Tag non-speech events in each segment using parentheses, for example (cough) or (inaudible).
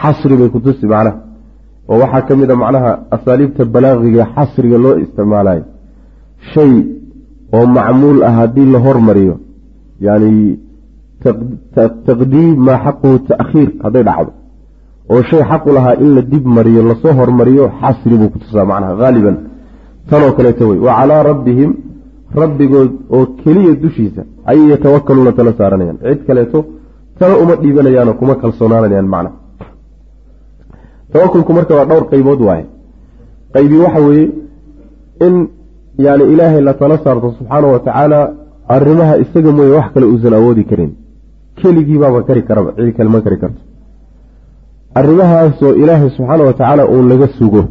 xasri bay kutusi macnaha. oo waxaa ka mid a macnaha asaaliibta balaaqiga xasriga loo isticmaalayo shay oo macmuul ah haddii la hormariyo yani taqdiim maa xaquhu taakhiir hadday dhacdo. oo shay xaqu lahaa in la dib mariyo la soo hormariyo xasri buu kutusaa macnaha haaliban tanoo kaleeto wey. Wa calaa rabbihim rabbigood oo keliya dushiisa ayay yatawakaluuna tala saaranayaan cid kaleeto tala uma dhiibanayaanoo kuma kalsoonaanayaan macna. Tawakulku marka waa dhowr qaybood waaye. Qaybii waxa weeye in yani ilaahay la tala saarto subxaana wa tacaala arrimaha isaga mooye wax kale uusan awoodi karin. Keligii baaba kari karaba cid kale ma kari karto. Arrimahaasoo ilaahay subxaana wa tacaala uun laga sugo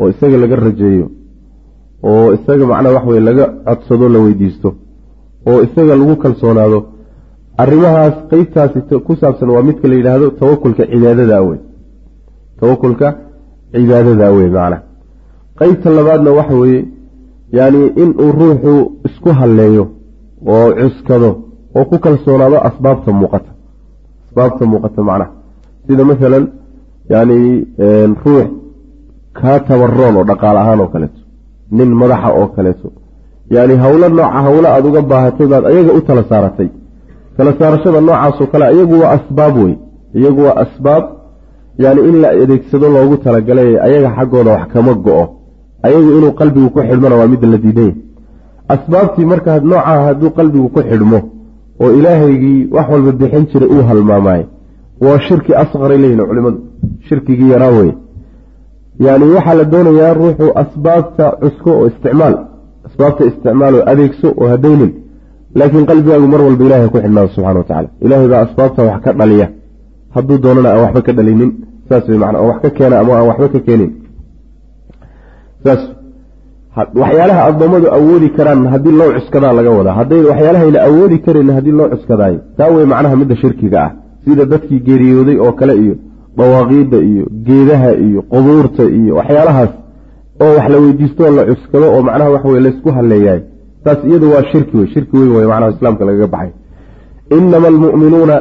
oo isaga laga rajeeyo oo isaga macnaha wax weye laga codsado la weydiisto oo isaga lagu kalsoonaado arrimahaas qeybtaasi ku saabsan waa midka la yidhaahdo tawakulka cibaadada wey tawakulka cibaadada wey macnaha. Qeybta labaadna waxa weeye yani inuu ruuxu isku halleeyo oo cuskado oo ku kalsoonaado asbaabta muuqata. Asbaabta muuqata macnaha. Sida masalan yani ruux kaa tabaroon oo dhaqaale ahaan oo kaleeto nin madaxa oo kaleeto. Yani howlo nooca howlo aada uga baahatay baad ayaga u tala saaratay tala saarashada noocaasoo kale iyagu waa asbaab wey iyagu waa asbaab yani in la adeegsado loogu talagalay ayaga xaggooda wax kama go-o. Ayagu inuu qalbigu ku xidhmona waa midda la diidanya asbaabtii marka noocaha hadduu qalbigu ku xidhmo oo ilaahaygii wax walba bixin jiray uu halmaamaayo waa shirki asqaray leeyihiin culimadu shirkigii yaraa weye yani waxaa la doonayaa ruuxu asbaabta cusko oo isticmaal asbaabta isticmaal oo adeegso oo hadaynin laakiin qalbigaagu mar walba ilahay ku xidhnaado subxana wa tacala ilahay baa asbaabta wax ka dhaliya. Hadduu doonana aan waxba ka dhalinin. Saas wey mana oo wax ka keena ama aan waxba ka keenin. Saas waxyaalaha addoommadu awoodi karaan haddii loo cuskadaa laga wadaa. Hadday waxyaalahayna awoodi karan haddii loo cuskadaayo taa wey macnaha midda shirkiga ah. Sida dadkii geeriyooday oo kale iyo dawaaqiidda iyo geedaha iyo qubuurta iyo waxyaalahaas oo wax la weydiistoo la cuskado oo macnaha wax wey laysku halleeyahay taas iyadu waa shirki wey shirki weyn wey macnaha islaamka lagaga baxay. Inama almu'minuuna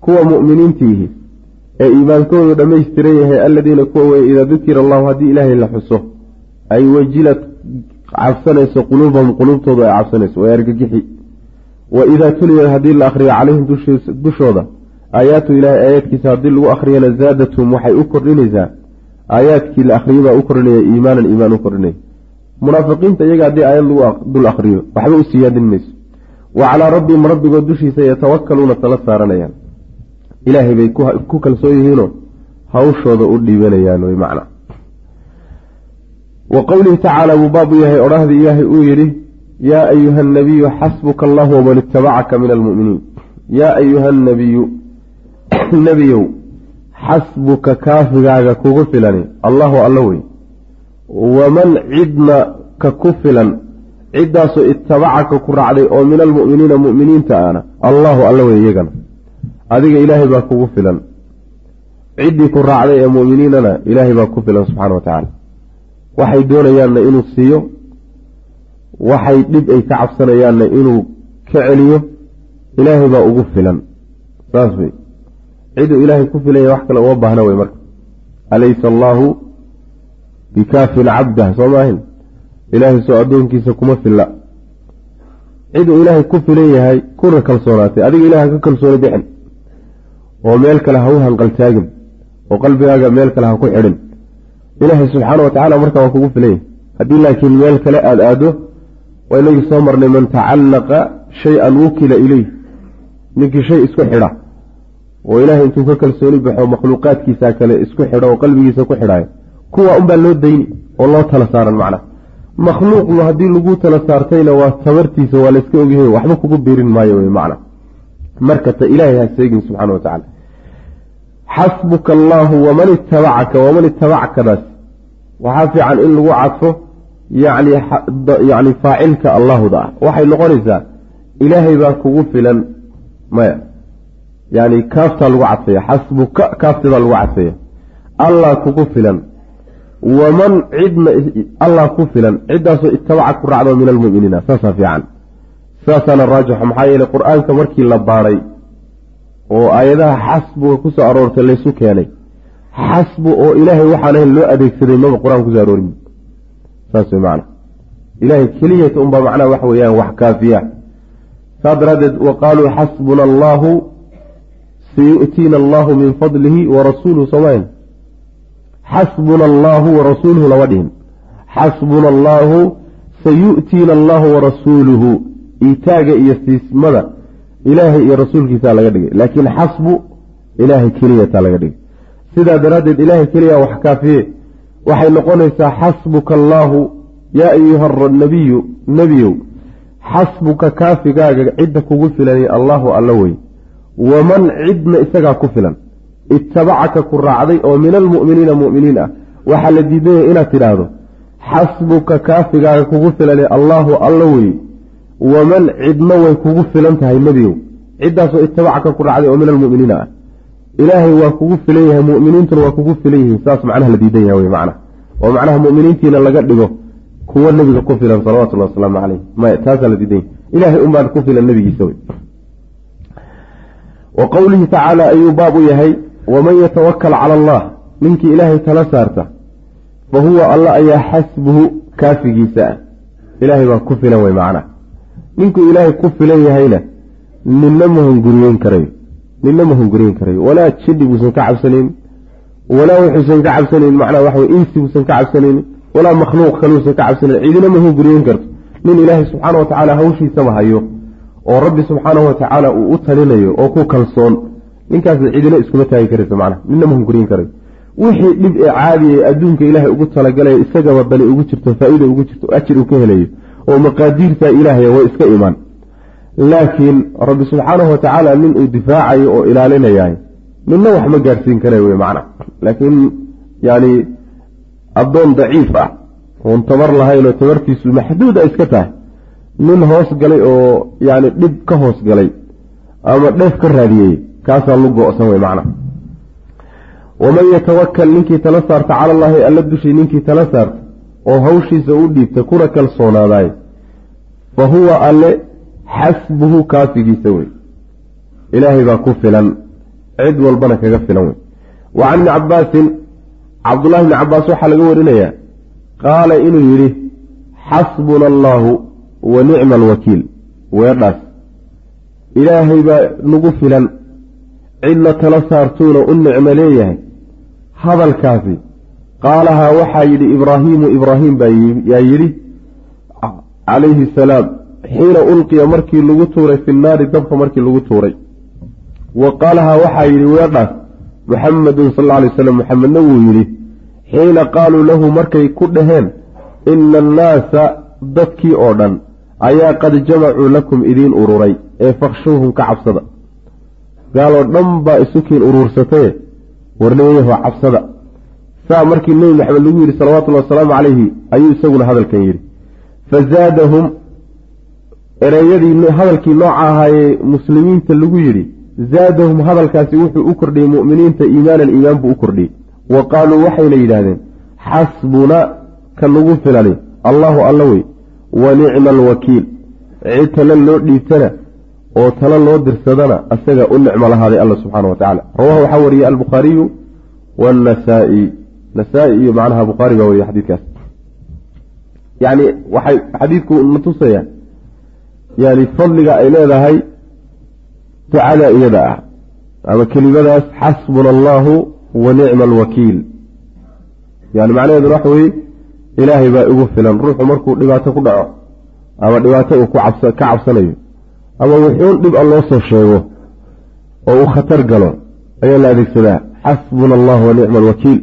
kuwa mu'miniintiihi ee iimaankoodu dhammaystiran yahay aladiina kuwa weye idaa dukira allahu haddii ilaahay la xuso ay wajilad cabsanayso quluubahum quluubtoodu ay cabsanayso way argagixi. Wa idaa tuliyat haddii la akhriyo calayhim dushooda aayaatu ilaahay aayaadkiisa haddii lagu akhriyana zaadathum waxay u kordhinaysaa. Aayaadkii la akhriyabaa u kordhinaya iimaanan iimaan u kordhinaya munaafiqiinta iyaga haddii aayad lagu dul akhriyo waxba u siyaadin mayso. Wa calaa rabbihim rabbigood dushiisa yatawakaluuna tala saaranayaan. Ilaahay bay ku kalsoon yihiinoo hawshooda u dhiibanayaan wey macna. Wa qowlihi tacaala buu baabu yahay odhahdii ilaahay uu yidhi yaa ayuha annabiyu xasbuka allahu waman itabacaka min almu'miniin. Yaa ayuha annabiyu (clears throat) nebiyow xasbuka kaafigaaga kugu filani allahu alla wey waman cidna ka ku filan ciddaasoo itabacaka ku raacday oo min almu'miniina mu'miniinta ana allahu alla wey iyagana adiga ilaahay baa kugu filan. Ciddii ku raacday ee mu'miniinana ilaahay baa ku filan subxana wa tacaala. Waxay doonayaanna inuu siiyo waxay dhib ay ka cabsanayaanna inuu ka celiyo ilaahay baa ugu filan. Saas wey. Ciduu ilaahay ku filanya wax kale uma baahna wey marka. Alaysa allaahu bikaafin cabdah soo maahin? Ilaahay soo addoonkiisa kuma filla. Ciduu ilaahay ku filan yahay kuna kalsoonaatay. Adiga ilahay ka kalsooni bixin. Oo meel kale ha u hanqaltaagin. Oo qalbigaaga meel kale ha ku xidhin. Ilaahay subxaana wa tacala marka waa kugu filan yahay. Haddii laakiin meel kale aada aado waa inagii soo marnay man tacallaqa shay-an wukila ileyh ninkii shay isku xidha. Oo ilaahay intuu ka kalsooni baxo makhluuqaadkiisa kale isku xidho oo qalbigiisa ku xidhaayo kuwa unbaa loo dayni oo loo tala saaran macnaha. Makhluuqnu haddii lagu tala saartayna waa tabartiisa waa layska ogyahay waxba kugu biirin maayo wey macna. Marka ta ilaahay ha seegin subxana wa tacala xasbuka allaahu waman itabacaka waman itabacakadaas waxaa fiican in lagu cadfo yani yani faacilka allahuda ah waxay noqonaysaa ilaahay baa kugu filan maya. Yani kaaftaa lagu cadfaya xasbuka kaaftiibaa lagu cadfaya. Allah kugu filan waman cidna allah ku filan ciddaasoo itabaca ku raacdo min almuminiina saasaa fiican. Saasaana raajixo maxaa yeele qur'aanka markii la baadhay oo aayadaha xasbuga ku soo aroortay laysu keenay xasbu oo ilaahay waxaan ahayn loo adeegsaday maba qur'aan ku soo aroorin. Saas wey macana ilahay keliyata unbaa macnaha waxa weeyaan wax kaafiya. Saa daraaddeed wa qaaluu xasbuna allaahu sayu'tiina allahu min fadlihi warasuuluhu somayn xasbuna allaahu warasuuluhu lama dhihin xasbuna allaahu sayu'tiina allahu warasuuluhu iitaaga iyo siismada ilaahay iyo rasuulkiisaa laga dhigay. Laakiin xasbu ilaahay keliyataa laga dhigay. Sidaa daraaddeed ilaahay keliya wax kaafiye. Waxay noqonaysaa xasbuka allaahu yaa ayuha nabiyu nebiyow xasbuka kaafigaaga cidda kugu filanay allaahu alla wey waman cidna isagaa ku filan ittabacaka ku raacday oo min almu'miniina mu'miniin ah waxaa la diidaya inaad tidhaahdo xasbuka kaafigaaga kugu filanay allaahu alla wey waman cidna way kugu filan tahay nebiyow ciddaasoo ittabacaka ku raacday oo min almu'miniina. Ah ilaahay waa kugu filan yahay mu'miniintuna waa kugu filan yihiin. Saas macnaha la diidan yahay wey macna oo macnaha mu'miniintiina laga dhigo kuwa nebiga ku filan salawatullahi wasalaamu caleyh maya taasaa la diidan yahay. Ilaahay unbaan ku filan nebigiisa wey. Wa qowlihi tacaala ayuu baab yahay waman yatawakal cala allah ninkii ilaahay tala saarta fa huwa alla ayaa xasbuhu kaafigiisa ah ilaahay baa ku filan wey macna ninkuu ilaahay ku filan yahayna ninna ma hunguriyeyn karayo ninna ma hunguriyeyn karayo walaa jidhi buusan ka cabsanaynin walaa wuxuusan ka cabsanaynin macnaha waxa wey insi buusan ka cabsanaynin walaa makhluuq kaluusan ka cabsanayn cidina ma hunguriyeyn karto nin ilaahay subxaana wa tacaala hawshiisaba hayo oo rabbi subxaanahu watacaala uu u talinayo oo ku kalsoon ninkaasna cidina iskuma taagi karayso macnaha ninna ma hunguriyin karayo wixii dhib ee caadi ee adduunka ilaahay ugu talagalaya isagaba bali ugu jirto faa-ida ugu jirto ajir uu ka helayo oo maqaadiirtaa ilaahaya way iska imaan laakiin rabbi subxaanahu watacaala nin uu difaacayo oo ilaalinayahay ninna wax ma gaadhsiin karayo wey macna laakiin yani addoon daciif ah oon tabar lahayn oo tabartiisu maxduuda iska tahay nin hoos galay oo yani dhib ka hoos galay ama dheef ka raadiyey kaasaa lu go-san wey macna. Waman yatawakal ninkii tala saarta cala allaahi alla dushii ninkii tala saarta oo hawshiisa u dhiibta kuna kalsoonaadaay fa huwa alle xasbuhu kaafigiisa wey. Ilaahay baa ku filan cid walbana kaga filan wey. Wa can ibni cabaasin cabdullahi bni cabaas waxaa laga warinayaa qaala inuu yidhi xasbuna allaahu wa nicma alwakiil weedhaas ilaahay baa nagu filan cidla tala saartuuna u nicmo leeyahay. Hadalkaasi qaalahaa waxaa yidhi ibraahiimu ibraahim baa yaa yidhi calayhi asalaam xiina ulqiya markii lagu tuuray fi nnaari dabka markii lagu tuuray. Wa qaalahaa waxaa yidhi weedhaas muxamedun sal alay slam muxamedna wuu yidhi xiina qaaluu lahu markay ku dhaheen ina annaasa dadkii oo dhan ayaa qad jamacuu lakum idiin ururay ee fakhshuuhum ka cabsada gaaloo dhan baa isukiin uruursataye warnimayaho cabsada. Saa markii nebi maxamed lagu yidhi salawatullahi wasalaamu calayhi ayuu isaguna hadalkan yidhi. Fa zaadahum ereyadii hadalkii nooca ahaayee muslimiinta lagu yidhi zaadahum hadalkaasi wuxuu u kordhiyey mu'miniinta iimaanan iimaan buu u kordhiyey. Wa qaaluu waxayna yidhaahdeen xasbuna ka nagu filani allahu alla wey wa nicma alwakiil cid tale loo dhiibtana oo tale loo dirsadana asaga u nicmo lahaaday alla subxaana wa tacala rawahu waxaa wariyey albukhaariyu waannasaa-i nasaa-i iyo macnaha bukhaari baa wariye xadiidkaas. Yacni waxay xadiidku na tusaya yani fadliga ay leedahay ducada iyada ah. Ama kelimadaas xasbuna allahu wa nicma alwakiil yani macnaheeduna waxa weye ilaahay baa igu filan. Ruuxu markuu dhibaato ku dhaco ama dhibaato uu ka cabsanayo ama wuxuun dhib a loo soo sheego oo uu khatar galo ayaa la adeegsadaa. Xasbuna allah wa nicma alwakiil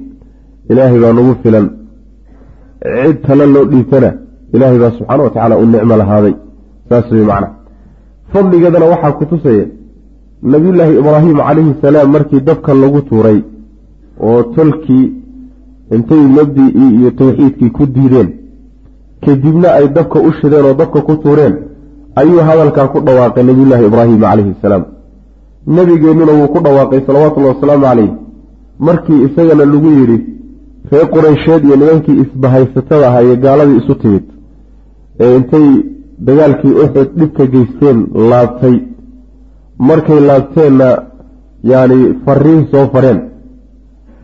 ilaahay baa nagu filan. Cid tale loo dhiibtana ilaahay baa subxaana wa tacaala u nicmo lahaaday. Saas wey macna. Fadligeedana waxaa ku tusaya nabiyullaahi ibraahim calayhi salaam markii dabka lagu tuuray oo tolkii intay mabdicii iyo tawxiidkii ku diideen kadibna ay dabka u shideen oo dabka ku tuureen ayuu hadalkaa ku dhawaaqay nabiyullaahi ibraahim calayhi salaam. Nebigeennuna wuu ku dhawaaqay salawatullahi wasalaamu calayh markii isagana lagu yidhi reer quraysheed iyo nimankii isbahaysatada ahaa iyo gaaladii isu timid ee intay dagaalkii uxud dhibka geysteen laabtay. Markay laabteenna yacni fariin soo fareen.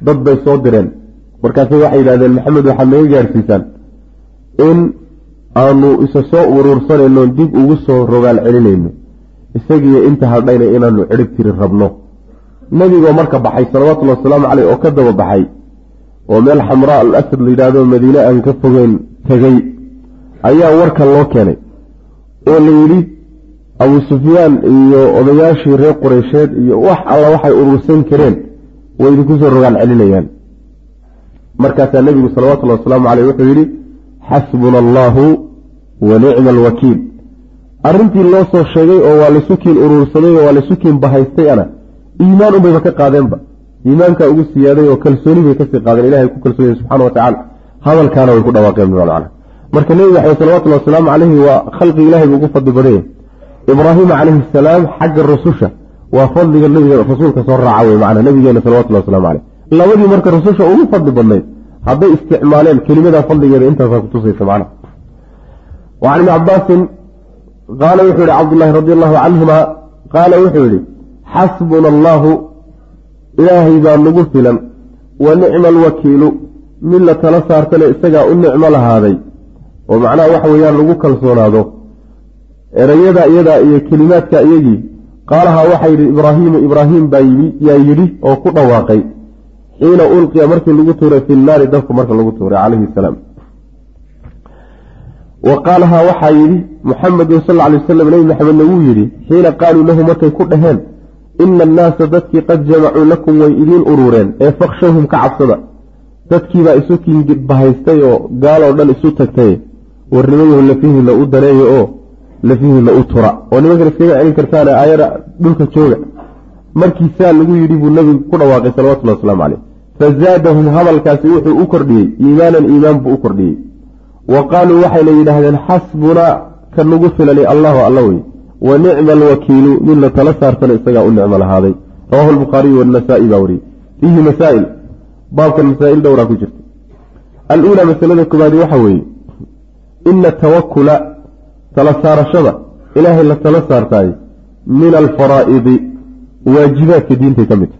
Dad bay soo direen. Markaase waxay yidhahdeen maxamed waxaad naga gaadhsiisaan in aanu isa soo uruursanayno dib ugu soo rogaal celinayno. Isagiiyo inta hadhayna inaanu cirib tiri rabno. Nebigoo marka baxay salawatullhi wasalaamu caleyh oo ka daba baxay oo meel xamraa al asad la yidhaahdo madiine aan ka fogeyn tegey ayaa warkan loo keenay oo la yidhi abuu sufyaan iyo odayaashii reer qureysheed iyo wax alla waxay urursan kareen way idinku soo rogaal celinayaan. Markaasaa nebigu salawatullhi wasalaamu caleyh wuxuu yidhi xasbuna allaahu wa nicma alwakiil arrintii loo soo sheegay oo waa laysu kiin uruursaday oo waa laysu kiin bahaystay ana iimaan unbayba ka qaadeenba. Iimaankaa ugu siyaaday oo kalsooni bay ka sii qaadeen ilahay ku kalsoonyahy subxana wa tacala hadalkaana way ku dhawaaqeen bimacna marka nebi maxamed salawatullhi wasalaamu caleyhi waa khalqi ilahay buu ugu fadli badanya ibraahima calayhi salaam xagga rususha waa fadliga nabiga rasuulka soo raaca wey macna nabigeena salawatullahi waslamu caleyh labadii marka rususha ugu fadli badnayd hadday isticmaaleen kelimadaa fadligeeda intaasaa kutusaysa macna. Wa ibni cabaasin qaala wuxuu yihi cabdullaahi radi allahu canhuma qaala wuxuu yihi xasbuna allaahu ilaahay baa nagu filan wa nicma alwakiilu mid la tala saartale isagaa u nicmo lahaaday. Oo macnaha waxa weeyaan lagu kalsoonaado erayada iyadaa iyo kelimaadka iyagii qaalahaa waxaa yidhi ibraahiimu ibraahim baa yaa yidhi oo ku dhawaaqay xiina ulqiya markii lagu tuuray fi nnaari dabku marka lagu tuuray calayhi salaam. Wa qaalahaa waxaa yidhi muxamedun sal alay wasalam nebi maxamedna wuu yidhi xiina qaaluu lahu markay ku dhaheen ina annaasa dadkii qad jamacuu lakum way idiin uruureen ee fakshawhum ka cabsada. Dadkiibaa isu kiinbahaystay oo gaaloo dhan isu tagtay warnimayahu lafihiina u daneeya oo lafihiina u tura. Oo nimankan iskaga celin kartaane aayada dhulka jooga. Markiisaa lagu yidhi buu nabigu ku dhawaaqay salawatullahi waslamu caleyh fazaadahum hadalkaasi wuxuu u kordhiyey iimaanan iimaan buu u kordhiyey wa qaaluu waxayna yidhaahdeen xasbunaa ka nagu filani allahu alla wey wa nicma alwakiilu mid la tala saartana isagaa u nicmo lahaaday rawahu lbukhaariyu wanasaa-i baa wariyey fiihi masaa'il baabkan masaa'il dhowraa ku jirta aluulaa masalada koobaadi waxa weeye ina tawakula tala saarashada ilaahay la tala saartaay min alfaraa'idi waajibaadka diintay ka mid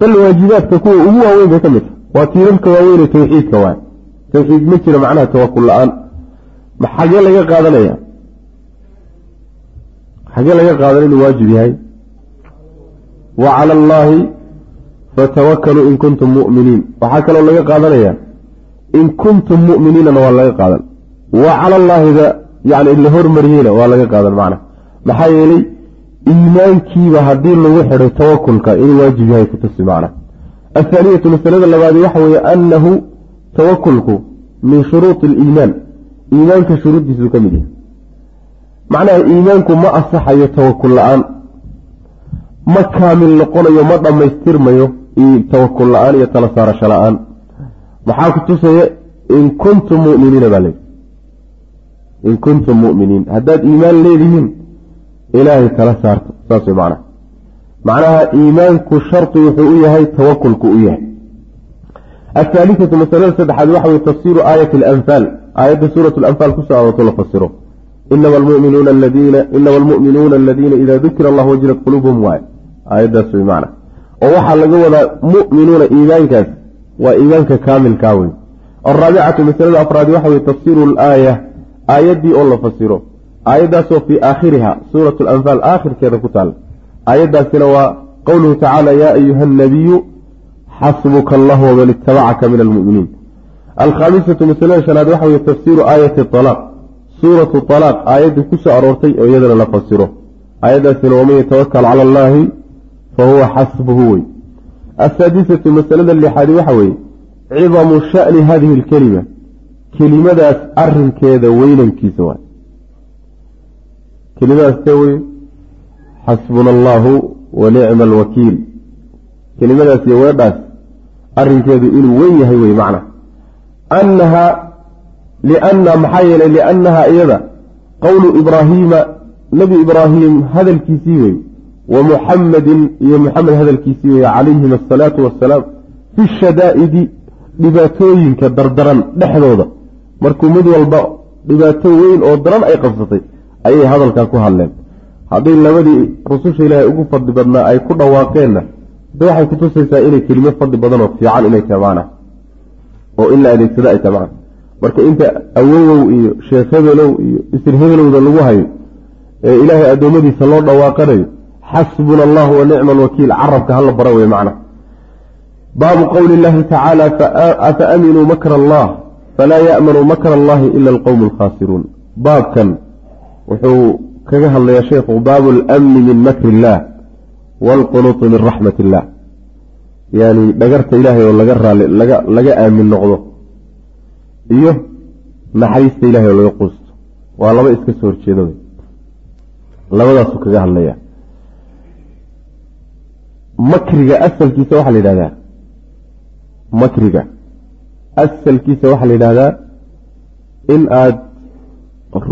bal waajibaadka kuwa ugu waaweyn bay ka mid tahay. Waa tiirarka waaweyn ee tawxiidka waay. Tawxiid ma jira macnaha tawakul la'aan. Xagee laga qaadanaya? Xagee laga qaadan inuu waajib yahay? Wa cala allaahi fatawakaluu in kuntum mu'miniin. Waxaa kaloo laga qaadanaya? In kuntum mu'miniinana waa laga qaadan. Wa cala allaahida yani la hormariyeyna waa laga qaadan macna maxaa yeelay iimaankiiba haddii lagu xidhay tawakulka inuu waajib yahay kutusi macna athaaniyatu masalada labaadi waxa weeye annahu tawakulku min shuruudi aliimaan iimaanka shuruuddiisuu ka mid yahay. Macnaha iimaanku ma asaxayo tawakul la'aan ma kaamil noqonayo ma dhammaystirmayo tawakul la'aan iyo tala saarasho la'aan. Maxaa ku tusaya in kuntum mu'miniina baa leeyihi in kuntum mu'miniin haddaad iimaan leedihiin ilaahay tala saarto saas macnaha. Macnaha iimaanku shardi wuxuu u yahay tawakulku u yahay. Athaalithatu masalada saddexaad waxa weye tafsiru aayati alanfaal aayadda suurat alanfaal ku soo aroorto la fasiro. Inama almuminuuna aladiina inama almu'minuuna aladiina idaa dukira allah wajilat quluubuhum waay. Aayaddaas way macna oo waxaa laga wadaa mu'minuuna iimaankaas waa iimaanka kaamilkaa wey alraabicatu masalada afraadi waxa weye tafsiru alaaya aayaddii oo la fasiro aayaddaasoo fii aakhiriha suurat alanfaal aakhirkeeda ku taal. Aayaddaasina waa qowluhu tacaala yaa ayuha annabiyu xasbuka allah waman itabacaka min almu'miniin. Alkhaamisatu masalada shanaad waxa weye tafsiru aayati alaaq suuratu alaaq aayaddii ku aroortay oo iyadana la fasiro. Aayaddaasina waman yatawakal cala allaahi fa huwa xasbuhu wey. Asaadisatu masalada lixaadi waxa weeye cidamu sha'ni hadihi alkelima kelimadaas arinkeeda weynankiisa waay kelimadaas wey xasbuna allaahu wa nicma alwakiil kelimadaas iyo weedhaas arrinkeedu inuu weyn yahay wey macna. Annaha lianna maxaa yeelay liannaha iyada qowlu ibraahiima nebi ibraahim hadalkiisii wey wa muxamedin iyo muxamed hadalkiisii wey calayhim asalaatu wassalaam fi shadaa'idi dhibaatooyinka dardaran dhexdooda. Markuu mid walba dhibaato weyn oo daran ay qabsatay ayay hadalkaa ku hadleen. Hadday labadii rususha ilaahay ugu fadli badnaa ay ku dhawaaqeenna de waxay kutusaysaa inay kelimo fadli badanoo fiican inay tabaana oo in la adeegsado ay tabaan marka inta awowow iyo sheekh hebelow iyo isir hebelowda lagu hayo ee ilaahay addoommadiisa loo dhawaaqanayo xasbuna allahu wa nicma alwakiil carabka hala bara wey macna. Baabu qowli illahi tacaala afa aminuu makra allah falaa ya'manu makra allahi ila alqowmu alkhaasiruun. Baabkan wuxuu kaga hadlayaa sheekhu baabu alamni min makri illah waalqunuuti min raxmat illah yani dhagarta ilaahay oo laga raali laga aamin noqdo iyo naxariista ilahay oo laga quusto. Waa laba iska soo horjeeda wey labadaasuu kaga hadlaya makriga asalkiisa waxaa la yidhahdaa makriga asalkiisa waxaa la yidhahdaa in aada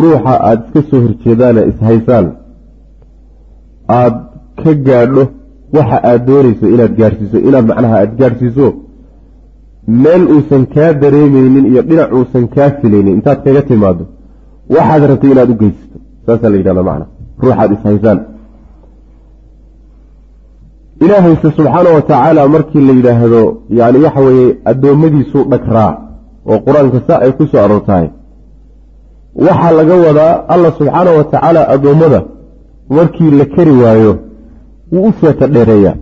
ruuxa aada iska soo horjeedaane ishaysaan aada ka gaadho waxa aada doonayso inaad gaadhsiiso inaad macnaha aada gaadhsiiso meel uusan kaa dareemeynin iyo dhinac uusan kaa filaynin intaad kaga timaado waxaad rabtay inaad u geysato saasaa la yidhahda macna. Ruuxaad ishaysaan ilaahayse subxaana wa tacaala markii la yidhaahdo yani waxa weeye addoommadiisuu dhagraa oo qur'aanka saa ay ku soo aroortahay waxaa laga wadaa allah subxaana wa tacaala addoommada markii la kari waayo. Wuu u seeta dheereeyaa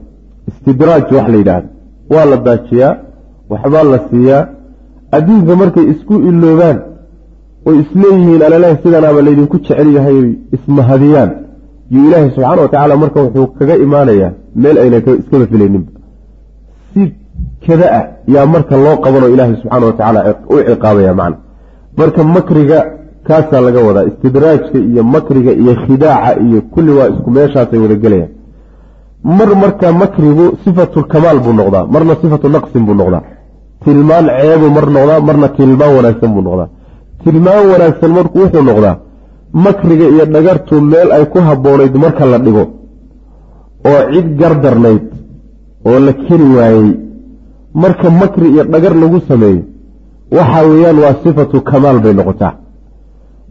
istidraaj wax la yidhaahdo. Waa la daajiyaa. Waxbaa la siiyaa. Adduunka markay isku iloobaan oy isleeyihiin alalahi sidanaaba laydinku jecel yahay ismahadiyaan yuu ilaahay subxaana wa tacaala marka wuxuu kaga imaanayaa meel ayna iskaba filayninba si kada ah yaa marka loo qabanoo ilaahay subxaana wa tacaala u ciqaabaya macna. Marka makriga kaasaa laga wadaa. Istidraajka iyo makriga iyo khidaaca iyo kulli waa isku meeshaasay wada gelayaan. Mar marka makrigu sifatulkamaal buu noqdaa marna sifatu naqsin buu noqdaa. Tilmaan ceebuu mar noqdaa marna tilmaan wanaagsan buu noqdaa. Tilmaan wanaagsan marku wuxuu noqdaa makriga iyo dhagartu meel ay ku habboonayd marka la dhigo oo cid gardarnayd oo la keri waayey marka makri iyo dhagar lagu sameeyo waxa weeyaan waa sifatu kamaal bay noqotaa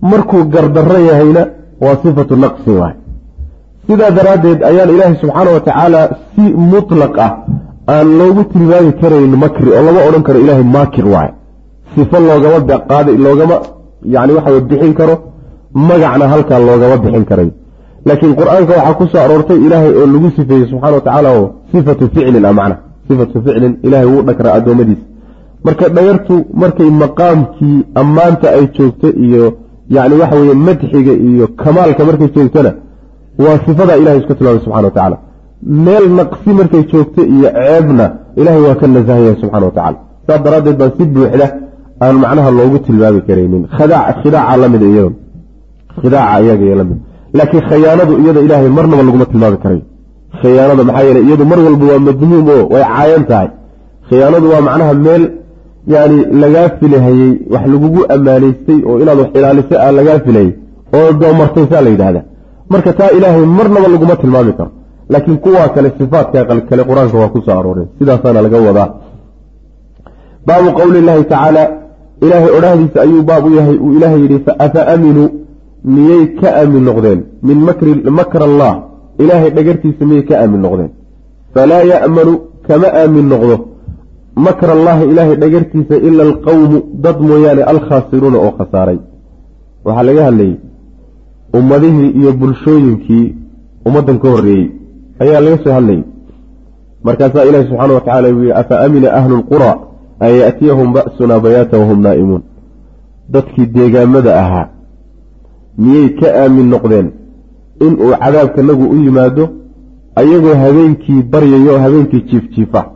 markuu gardarro yahayna waa sifatu naqsin waay. Sidaa daraaddeed ayaan ilaahay subxaana wa tacaala si mutlaq ah aan loogu tilmaami karayn makri oo lama odhan karo ilaahay maakir waay. Sifo loogama qaad loogama yani waxa bixin karo magacna halkaa loogama bixin karayo laakiin qur'aanka waxaa ku soo aroortay ilaahay oo lagu sifeeyey subxana wa tacaala oo sifatu ficlin ah macna. Sifatu ficlin ilaahay wuu dhakraa addoommadiisa marka dhagartu markay maqaamkii ammaanta ay joogto iyo yani waxa weye madxiga iyo kamaalka markay joogtona waa sifadaa ilahay iska tilmaamay subxana wa tacaala meel naqsi markay joogto iyo ceebna ilahay waa ka nasahaya subxana wa tacala saas daraaddeed baan si buuxda aan macnaha loogu tilmaami karaynin. Khidaaca la mid iyada khidaaca iyaga la mid laakiin khayaanadu iyada ilaahay marnaba laguma tilmaami karayo khiyaanada maxaa yeele iyadu mar walba waa madmuum oo way caayan tahay. Khiyaanadu waa macnaha meel yani lagaa filahayey wax lagugu ammaanaystay oo inaad wax ilaalisay a lagaa filayay oo doomartay saa la yidhahda marka taa ilaahay marnaba laguma tilmaami karo. Laakiin kuwaa kale sifaatka kale qur'aanka waa ku soo arooreen sidaasaana laga wadaa. Baabu qowli illaahi tacaala ilaahay odhahdiisa ayuu baab u yahay. Uu ilaahay yidhi afa aaminuu miyay ka aamin noqdeen? Min makra allah. Ilaahay dhagartiisa miyay ka aamin noqdeen? Falaa ya'manu kama aamin noqdo makra allahi ilaahay dhagartiisa ila alqowmu dad mooyaane alkhaasiruuna oo khasaaray. Waxaa laga hadlayey ummadihii iyo bulshooyinkii ummaddan ka horreeyey. Ayaa laga soo hadlayay. Markaasaa ilahi subxaana wa tacala uu yihi afa amina ahlu lqura an yaatiyahum ba'sunaa bayaata wahum naa'imuun. Dadkii deegaamada ahaa miyay ka aamin noqdeen inuu cadaabkanagu u yimaado? Ayagoo habeenkii baryayo habeenkii jiifjiifa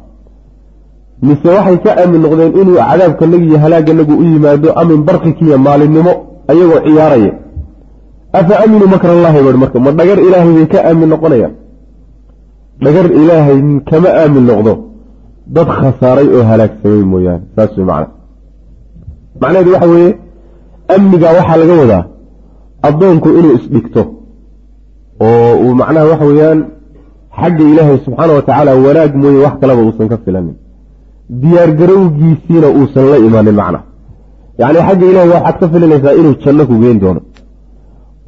mise waxay ka aamin noqdeen inuu cadaabkanagu iyo halaaganagu u yimaado amin barqikiiyo maalinimo ayagoo ciyaaraya afa aaminuu makr allahi bari marka ma dhagar ilaahay bay ka aamin noqonayaan? Dhagar ilaahay kama aamin noqdo? Dad khasaaray oo halaagsamay mooyaane saas wey macna. Macnaheedu waxa weeye amnigaa waxaa laga wadaa addoonku inuu isdhigto oo uu macnaha waxa weeyaan xagga ilaahay subxaana wa tacaala wanaag mooye wax kalaba uusan ka filanin diyaargarowgiisiina uusan la imanin macna. Yacni xagga ilahay waxaad ka filinaysaa inuu janno ku geyn doono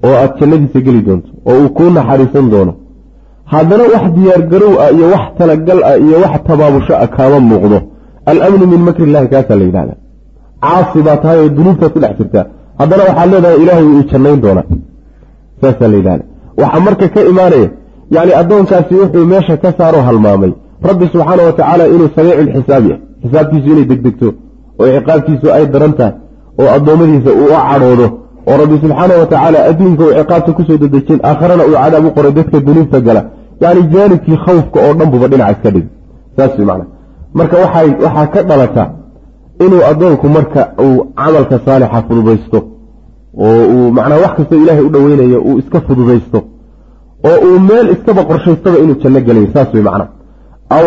oo aada jannadiisa geli doonto oo uu kuu naxariisan doono. Haddana wax diyaargarow ah iyo wax talagal ah iyo wax tabaabusho ah kaama muuqdo. Alamnu min makri illahi kaasaa la yidhahda caasi baa tahay oo dunuubtaad ku dhex jirtaa haddana waxaad leedahay ilaahay wuu jannayn doonaa. Saasaa la yidhahda waxaa marka ka imaanaya yacni addoonkaasi wuxuu meesha ka saaro halmaamay rabbi subxaana wa tacaala inuu samiiculxisaab yahay. Xisaabtiisu inay degdegto oo ciqaabtiisu ay daran tahay oo addoommadiisa uu u cadhoodo oo rabbi subxaana wa tacaala adduunka uu ciqaabta ku soo dedejin aakharana uu cadaab u qoray dadka dunuubta gala. Yacni jaanibkii khawfka oo dhan buba dhinaca iska dhig. Saas man marka waxaa ka dhalata inuu addoonku marka uu camalka saalixa fududaysto oo uu macnaha wax kastoo ilaahay u dhoweynayo uu iska fududaysto oo uu meel iskaba qorshaystaba inuu janno gelayo saas wey macnaha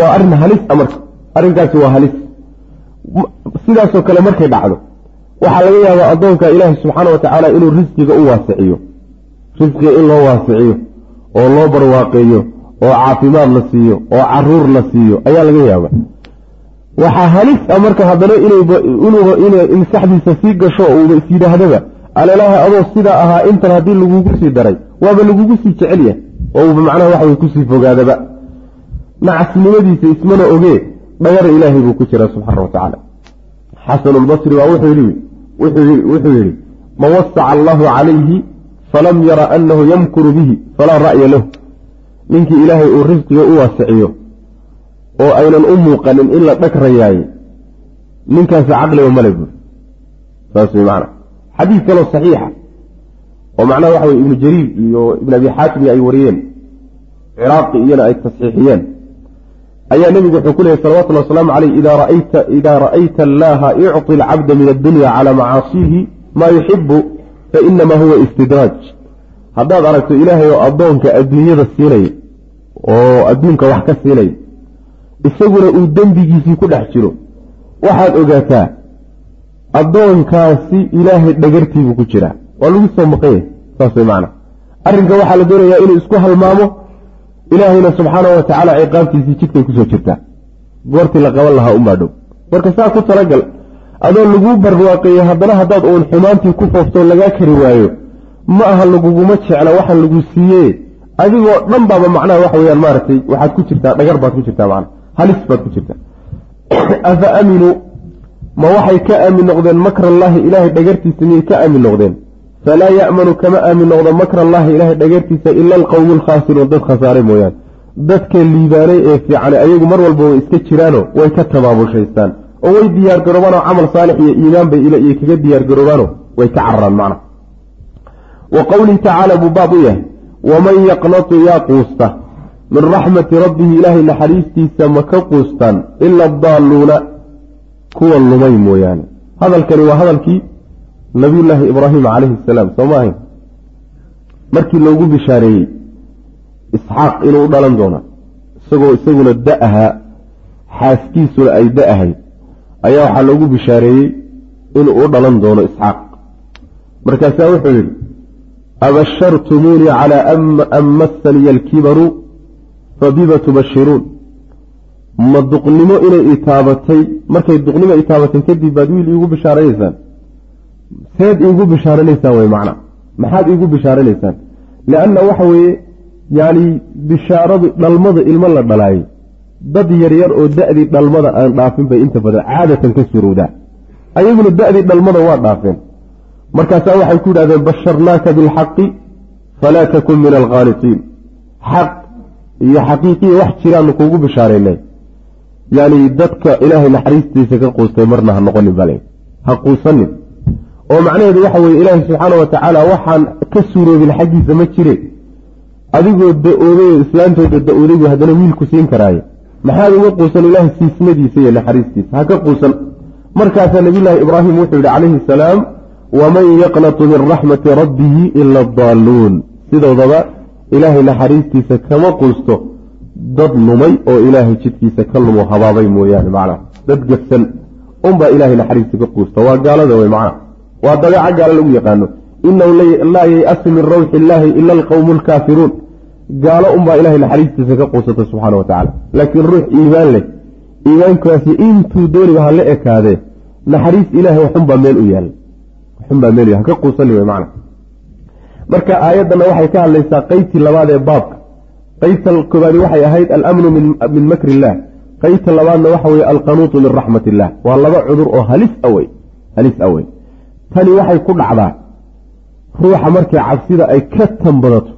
waa arrin halis a marka. Arrinkaasi waa halis. Sidaasoo kale markay dhacdo waxaa laga yaabaa addoonka ilaahi subxaana wa tacaala inuu risqiga u waasiciyo risqiga in loo waasiciyo oo loo barwaaqeeyo oo caafimaad la siiyo oo carruur la siiyo ayaa laga yaaba waxaa halis a marka haddana inay maskaxdiisa sii gasho uuba is yidhaahdaba adoo sidaa ahaa intan haddii lagugu sii daray waaba lagugu sii jecel yahay oo uuba macnaha waxway ku sii fogaadaba nacasnimadiisa ismana ogee dhagara ilaahay buu ku jiraa subxaana wa tacaala. Xasanulbasri baa wuxuu yidhi man wasaca allahu calayhi falam yara anahu yamkuru bihi falaa ra'ya lahu. Ninkii ilaahay uu risqiga u waasiciyo oo aynan u muuqanin in la dhagrayaaye ninkaasi caqliba male buur saas wey macana xadiid kaloo saxiixa oo macnaha waxa weye ibnu jariir iyo ibn abi xaatimi ay wariyeen ciraaqi iyana ay tasxiixiyeen ayaa nebigu wuxuu ku leeyay salawatulli wasalaamu caleyh idaa ra'ayta allaha icطi alcabda min addunya calaa macaasiihi maa yuxibu fainama huwa istidraaj haddaad aragto ilaahay oo addoonka adduunyada siinaya oo adduunka wax ka siinaya isaguna uu dembigiisii ku dhex jiro waxaad ogaataa addoonkaasi ilaahay dhagartiibuu ku jiraa. Waa lagu soo maqan yahay saas way macana arrinka waxaa la doonayaa inuu isku halmaamo ilaahayna subxaana wa tacaala ciqaabtiisii jidkay ku soo jirtaa. Goortii la qaban lahaa unbaa dhow. Marka saa ku talagal adoo laguu barwaaqeeyey haddana haddaad uun xumaantii ku fooftoo lagaa kari waayo ma aha laguguma jecla waxaan lagu siiye adigoo dhan baaba macnaha waxa weyaan maaragtay waxaad ku jirtaa dhagar baad ku jirtaa macna halis baad ku jirtaa. (clears throat) Afa aaminuu ma waxay ka aamin noqdeen makra allaahi ilaahay dhagartiisa miyay ka aamin noqdeen falaa ya'manu kama aamin noqdo makra allaahi ilaahay dhagartiisa ila alqowmu alkhaasiruun dad khasaaray mooyaane dadka liibaanay ee fiicane ayagu mar walba way iska jiraano way ka tabaabushaystaan oo way diyaar garoobaanoo camal saalix iyo iimaan bay iyo kaga diyaar garoobaano way ka cararaan macna wa qowlihi tacaala buu baab u yahay waman yaqnatu yaa quusta min raxmati rabbihi ilaahay naxariistiisa ma ka quustaan ila adaalluuna kuwa lumay mooyaane hadalkani waa hadalkii nabiyullaahi ibraahim calayhi asalaam soo ma ahayn? Markii loogu bishaareeyey isxaaq inuu u dhalan doona isagoo isaguna da ahaa xaaskiisuna ay da ahayd ayaa waxaa loogu bishaareeyey inuu u dhalan doono isxaaq. Markaasaa wuxuu yidhi abashartumuunii calaa an massaniya alkibaru fabima tubashiruun? Ma duqnimo inay itaabatay markay duqnimo itaabatay kadib baad wiil iigu bishaaranaysaan seed iigu bishaaranaysaan wey macna. Maxaad iigu bishaaranaysaan lianna waxa weeye yacni bishaaradu dhalmada ilmo la dhalaayay. Dad yaryar oo da-dii dhalmada aan dhaafin bay inta badan caadatan ka surowdaa. Ayaguna da-dii dhalmada waa dhaafeen. Markaasaa waxay ku yidhahdeen basharnaaka bilxaqi falaa takun min alkhaalitiin xaq iyo xaqiiqiya wax jiraanu kuugu bishaaraynay yacni dadka ilaahay naxariistiisa ka quustay marna ha noqonin bale. Ha quusanin oo macnaheedu waxa weye ilaahay subxaana wa tacaala waxaan ka suuroobin xaggiisa ma jire. Adigoo da'ooday oo islaantooda da'oodaybu haddana wiilku siin karaaye. Maxaad uga quusan ilaahay siismadiisa iyo naxariistiisa. Ha ka quusan. Markaasaa nabiyullaahi ibraahim wuxuu yidhi calayhi asalaam waman yaqnatu min raxmati rabbihi ila adaalluun sidoodaba ilaahay naxariistiisa kama quusto dad lumay oo ilaahay jidkiisa ka lumo habaabay mooyaane macnaha. Dad gefsan unbaa ilaahay naxariista ka quusta. Waa gaalada wey macnaha waa dabeeca gaala lagu yaqaano. Inahu laa yay-asu min rawxi illaahi ila alqowmu alkaafiruun gaalo unbaa ilahay naxariistiisa ka quusata subxaana wa tacala laakiin ruux iimaan leh iimaankaasi intuu dooniba ha la ekaadee naxariis ilaahay waxunbaa meel u yaalla waxunbaa meel haka quusani wey macna. Marka aayaddanna waxay ka hadlaysaa qeybtii labaad ee baabka. Qeybta koobaadi waxay ahayd alamnu min makri illah qeybta labaadna waxa weye alqanuutu min raxmat illah waa laba cudur oo halis awey halis awey tani waxay ku dhacdaa ruuxa markay cabsida ay ka tanbadato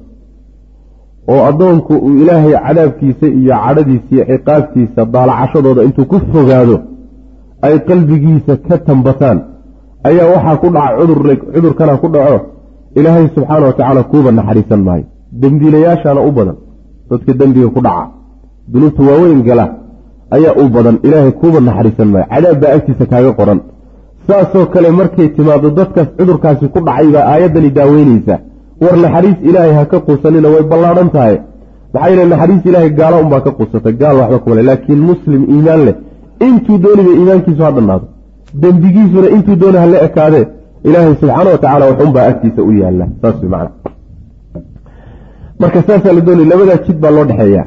oo addoonku uu ilaahay cadaabkiisa iyo cadhadiisa iyo ciqaabtiisa daalacashadooda intuu ku fogaado ay qalbigiisa ka tambataan. Ayaa waxaa ku dhaca cudurkana ku dhaco ilaahay subxaana wa tacaala kuuba naxariisan maayo. Dembiilayaashaana u badan dadka dembiga ku dhaca. Dunuubta waaweyn gala ayaa u badan ilaahay kuuba naxariisan maayo. Cadaab baa agtiisa kaaga qoran saasoo kale markay timaado dadkaas cudurkaasi ku dhacay baa aayaddani daaweynaysaa war naxariis ilaahay ha ka quusanina way ballaadhan tahay. Maxaa yeele naxariis ilaahay gaalo unbaa ka quusatay gaal waxba kumale laakiin muslim iimaan leh intuu dooniba iimaankiisu ha dhannaado. Dembigiisuna intuu doona hala ekaadee ilaahay subxaana wa tacala waxunbaa agtiisa u yaalla. Saas way macana marka saasaa la doonay labadaa jid baa loo dhexeeyaa.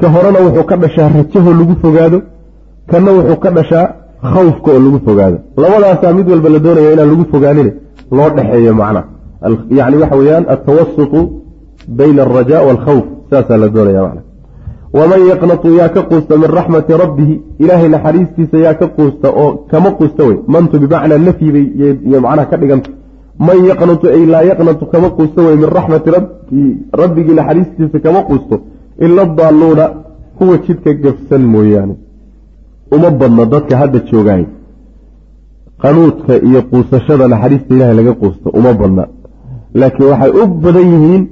Ka horena wuxuu ka dhashaa rajahoo lagu fogaado kanna wuxuu ka dhashaa khawfka oo lagu fogaado. Labadaasaa mid walba la doonaya inaan lagu fogaanin loo dhexeeyo macna. Yani waxa weeyaan altawasutu bayna alraja waalkhawf saasaa la doonaya macna. Waman yaqnatu yaa ka quusta min raxmati rabbihi ilaahay naxariistiisa yaa ka quusta oo kama quusta wey. Mantu bimacnaa nafyi bay macnaha ka dhiganta. Man yaqnatu ay laa yaqnatu kama quusto wey min raxmati rabbigii naxariistiisa kama quusto ila daalluuna kuwa jidka gafsan mooyaane uma badno dadka hadda joogaay qanuudka iyo quusashada naxariista ilaahay laga quusto uma badna. Laakiin waxay u badan yihiin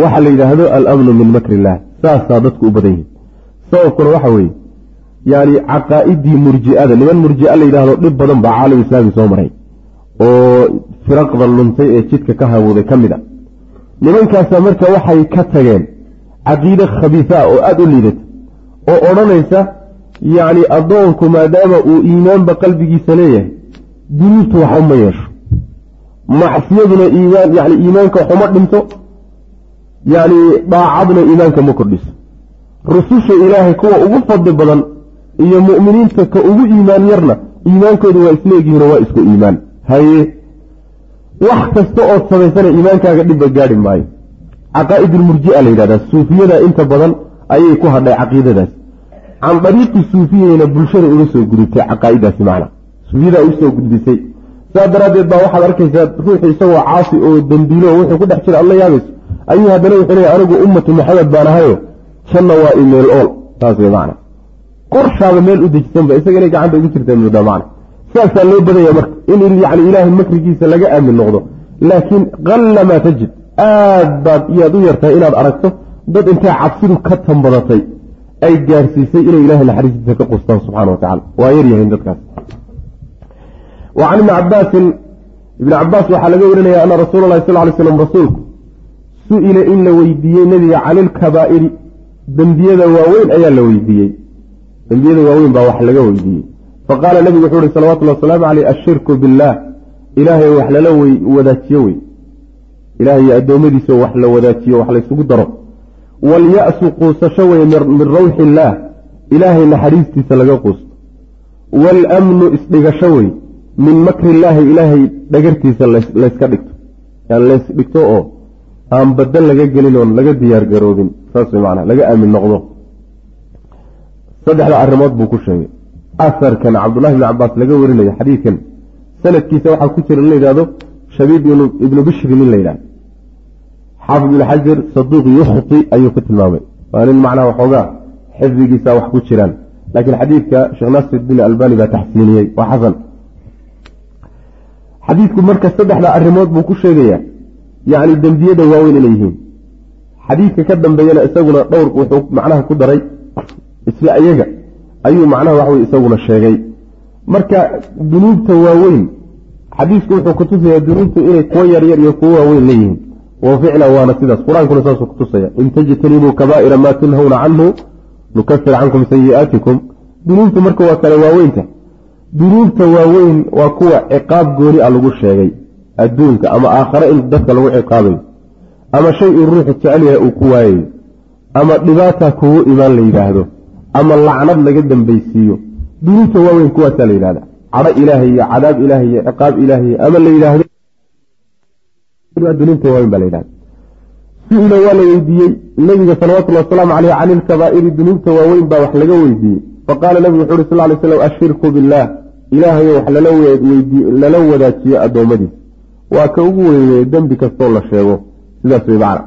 waxa la yidhaahdo alamnu min makri illah saasaa dadku u badan yihiin. Sababkuna waxa weeye yani caqaa'idii murji'ada niman murji'a la yidhahdo dhib badan baa caalam islaami soo maray oo firaqda luntay ee jidka ka hawooday ka mid a. Nimankaasa marka waxay ka tageen caqiide khabiisaa oo aada u liidata oo odhanaysa yacni addoonku maadaama uu iimaanba qalbigiisa leeyahay dunuubtu waxba ma yeesho. Macsiyaduna iimaan yani iimaanka waxuma dhinto. Yacni daacadna iimaanka ma kordhiso. Rususha ilaahay kuwa ugu fadli badan iyo mu'miniinta ka ugu iimaan yarna iimaankoodu waa isleegyihiin oo waa isku iimaan. Haye wax kasta ood samaysana iimaankaaga dhibba gaadhi maayo. Caqaa'idulmurji'a la yidhahdaa suufiyada inta badan ayay ku hadhay caqiidadaas can dariiqi suufiyeyna bulshada uga soo gudubtay caqaa'idaasi macna suufiyadaa u soo gudbisay. Saas daraaddeed baa waxaad arkaysaa ruuxu isagoo caasi oo dembiilo wuxuu ku dhex jira alla yaabayso. Ayuu haddana wuxuu leeyahy anigu ummatu maxamed baan ahayo janna waa imeel ool. Saas wey macna qorshaaba meel u dejisanba isaga inay gacanta ugu jirta mudda macna saasaa loo badanya marka in yani ilaahay makrigiisa laga aamin noqdo laakiin qalla maa tajid aad baad iyaad u yartahay inaad aragto dad intay cabsidu ka tanbadatay ay gaarsiisay inay ilahay naxariistiisa ka qustaan subxana wa tacala waa yar yahayn dadkaas. Wa can ibni cabaasin ibni cabaas waxaa laga warinaya ana rasuula allahi sal ly slam rasuulku su'ila in la weydiiyey nebiga cani ilkabaa'iri dembiyada waaweyn ayaa la weydiiyey. Dembiyada waaweyn baa wax laga weydiiyey. Faqaala nebigu wuxuu uhi salawatullhi wasalaamu caleyh ashirku billaah. Ilaahay wax lala wadaajiyo wey. Ilahay iyo addoommadiisa wax la wadaajiyo wax laysugu daro waalya-su quusasho wey min rawxi illaah ilaahay naxariistiisa laga quusto. Waalamnu isdhigasho wey min makri illaahi ilaahay dhagartiisa layska dhigto. Yani laysdhigto oo aan badal laga gelin oon laga diyaar garoobin. Saas way macnaa laga aamin noqdo. Saddexda arrimood buu ku sheegay. Asarkan cabdullahi bni cabaas laga warinayo xadiidkan. Sanadkiisa waxaa ku jira in la yidhahdo shabiib ibnu bishri nin la yidhahdo xaafid ibnu xajar saduuq yukhti ayuu ku tilmaamay waa nin macnaha waxoogaa xifdigiisa wax ku jiraan laakiin xadiidka sheekh naasirdiin albani baa taxsiiniyey waa xasan xadiidku marka saddexda arrimood buu ku sheegayaa yacni dembiyada waaweyn inay yihiin xadiidka ka dambeeyana isaguna dhowr wuxuu macnaha ku daray isla iyaga ayuu macnaha waxwey isaguna sheegay marka dunuubta waaweyn xadiisku wuxuu kutusayaa dunuubtu inay kuwo yaryar iyo kuwo waaweyn leeyihiin wa ficlan waana sidaas qur'aankuna saasuu kutusaya in tajtanibuu kabaa'ira maa tunhawna canhu nukafir cankum sayi'aatikum dunuubtu marka waa kale waaweynta dunuubta waaweyn waa kuwa ciqaab gooni a lagu sheegay. Adduunka ama aakhare in dadka lagu ciqaabayo ama shay uu ruuxu jecel yahay uu ku waayayo ama dhibaata kugu imaan la yidhaahdo ama lacnad laga dambaysiiyo. Dunuubta waaweyn kuwaasaa la yidhahda cadho ilaahay iyo cadaab ilaahay iyo ciqaab ilaahay ama la yidhaahdo dunuubta waaweyn baa la yidhahda su'ila waa la weydiiyey nabiga salawatullhi wasalaamu caleyh can ilkabaa'iri dunuubta waaweyn baa wax laga weydiiyey. Faqaala nabigu wuxu uhi sal lay slam ashirku billaah. Ilaahayo wax lala wadaajiyo addoommadiis. Waa ka ugu weyneye dembi kastoo la sheego sidaas wey macna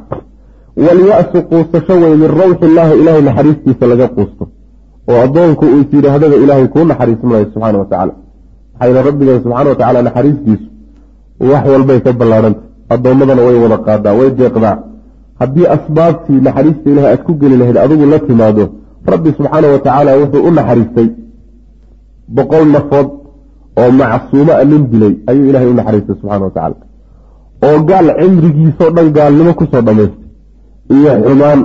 walya-su quusasho wey min rawxi illaahi ilaahay naxariistiisa laga quusto oo addoonku uu is yidhaahdaba ilaahay kuu naxariismanayo subxaana wa tacala maxaa yile rabbigan subxana wa tacala naxariistiisu wax walbay ka ballaarhanta addoommadana way wada qaadaa way deeqdaa. Haddii asbaabtii naxariista ilahay aad ku geli lahayd adigu la timaado rabbi subxaana wa tacaala wuxuu u naxariistay. Boqol nafood oo macsuuma a nin dilay ayuu ilahay u naxariistay subxana wa tacala oo gaal cimrigiisao dhan gaalnimo ku soo dhammaystay iyo xumaan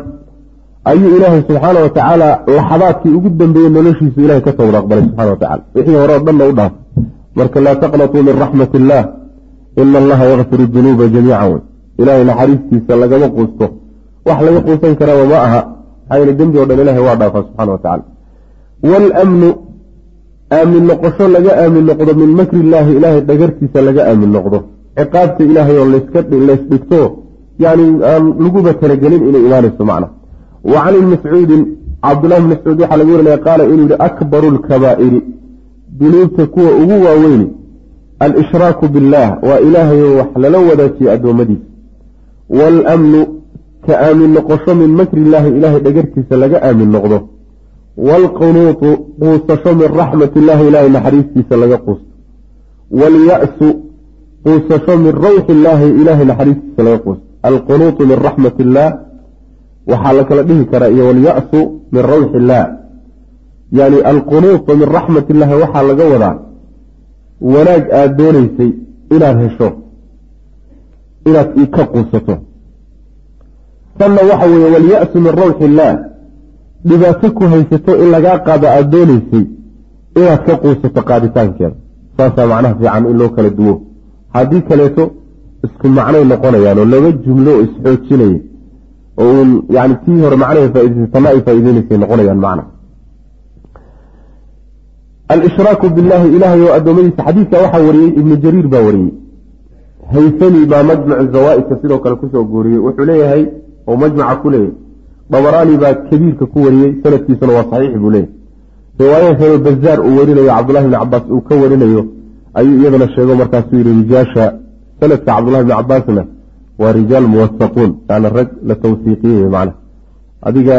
ayuu ilaahay subxaana wa tacaala laxadaadkii ugu dambeeyey noloshiisu ilahay ka towbad aqbalay subxana wa tacala wixii hore o dhanna u dhaaf. Marka laa taqnatuu min raxmat illaah ina allaha yakfiru dunuuba jamiican wey ilaahay naxariistiisa lagama quusto wax laga quusan karaaba ma aha maxaa yeele dembi o dhan ilahay waa dhaafaa subxana wa tacala waalamnu aamin noqosho laga aamin noqdo min makri illaahi ilaahay dhagartiisa laga aamin noqdo ciqaabta ilaahay oo laysdhigto yani aan laguba talagelin inay imaanayso macna wa can ibni mascuudin cabdullahi bn mascuud waxaa laga warinaya qaala inuu yihi akbaru lkabaa'iri dunuubta kuwa ugu waaweyni alshraaku billaah waa ilaahayo wax lala wadaajiye addoommadiisa waalamnu ka aamin noqosho min makri illaahi ilaahay dhagartiisa laga aamin noqdo waalqunuutu quusasho min raxmati illaahi ilaahay naxariistiisa laga quusto waalya-su quusasho min rawxi illaahi ilaahay naxariistiisa laga quusto alqunuutu min raxmati illaah waxaa la kala dhihi karaa iyo walya-su min rawxi illaah yani alqunuutu min raxmati illaahi waxaa laga wadaa wanaag aada doonaysay inaad hesho inaad ka quusato. Tanna waxa weeye walya-su min rawxi illaah dhibaato ku haysato in lagaa qaado aada doonaysay inaad ka quusato qaaditaankeeda. Saasaa macnaha fiican in loo kala duwo. Haddii kaleeto isku macnay noqonayaan oo laba jumlo oo isxoojinaya oo uun yani tii hore macnahay faaideysa tanna ay faa'iideynaysay noqonayaan macna alshraaku billahi ilaahay oo addoommadiisa xadiidka waxaa wariyey ibnu jariir baa wariyey. Hayfani baa majmacu zawaaidka sidoo kale ku soo guuriyey. Wuxuu leeyahay oo majmaca ku leeyahay dabaraani baa kabiirka ku wariyey sanadkiisuna waa saxiix buu leeyahy riwaayada kaloo bazaar uu warinayo cabdullahi bni cabaas uu ka warinayo ayuu iyadana sheego markaasuu yihi rijaasha sanadka cabdullahi bni cabaasna waa rijaal muwasaquun yani rag la tawsiiqiyey macna adiga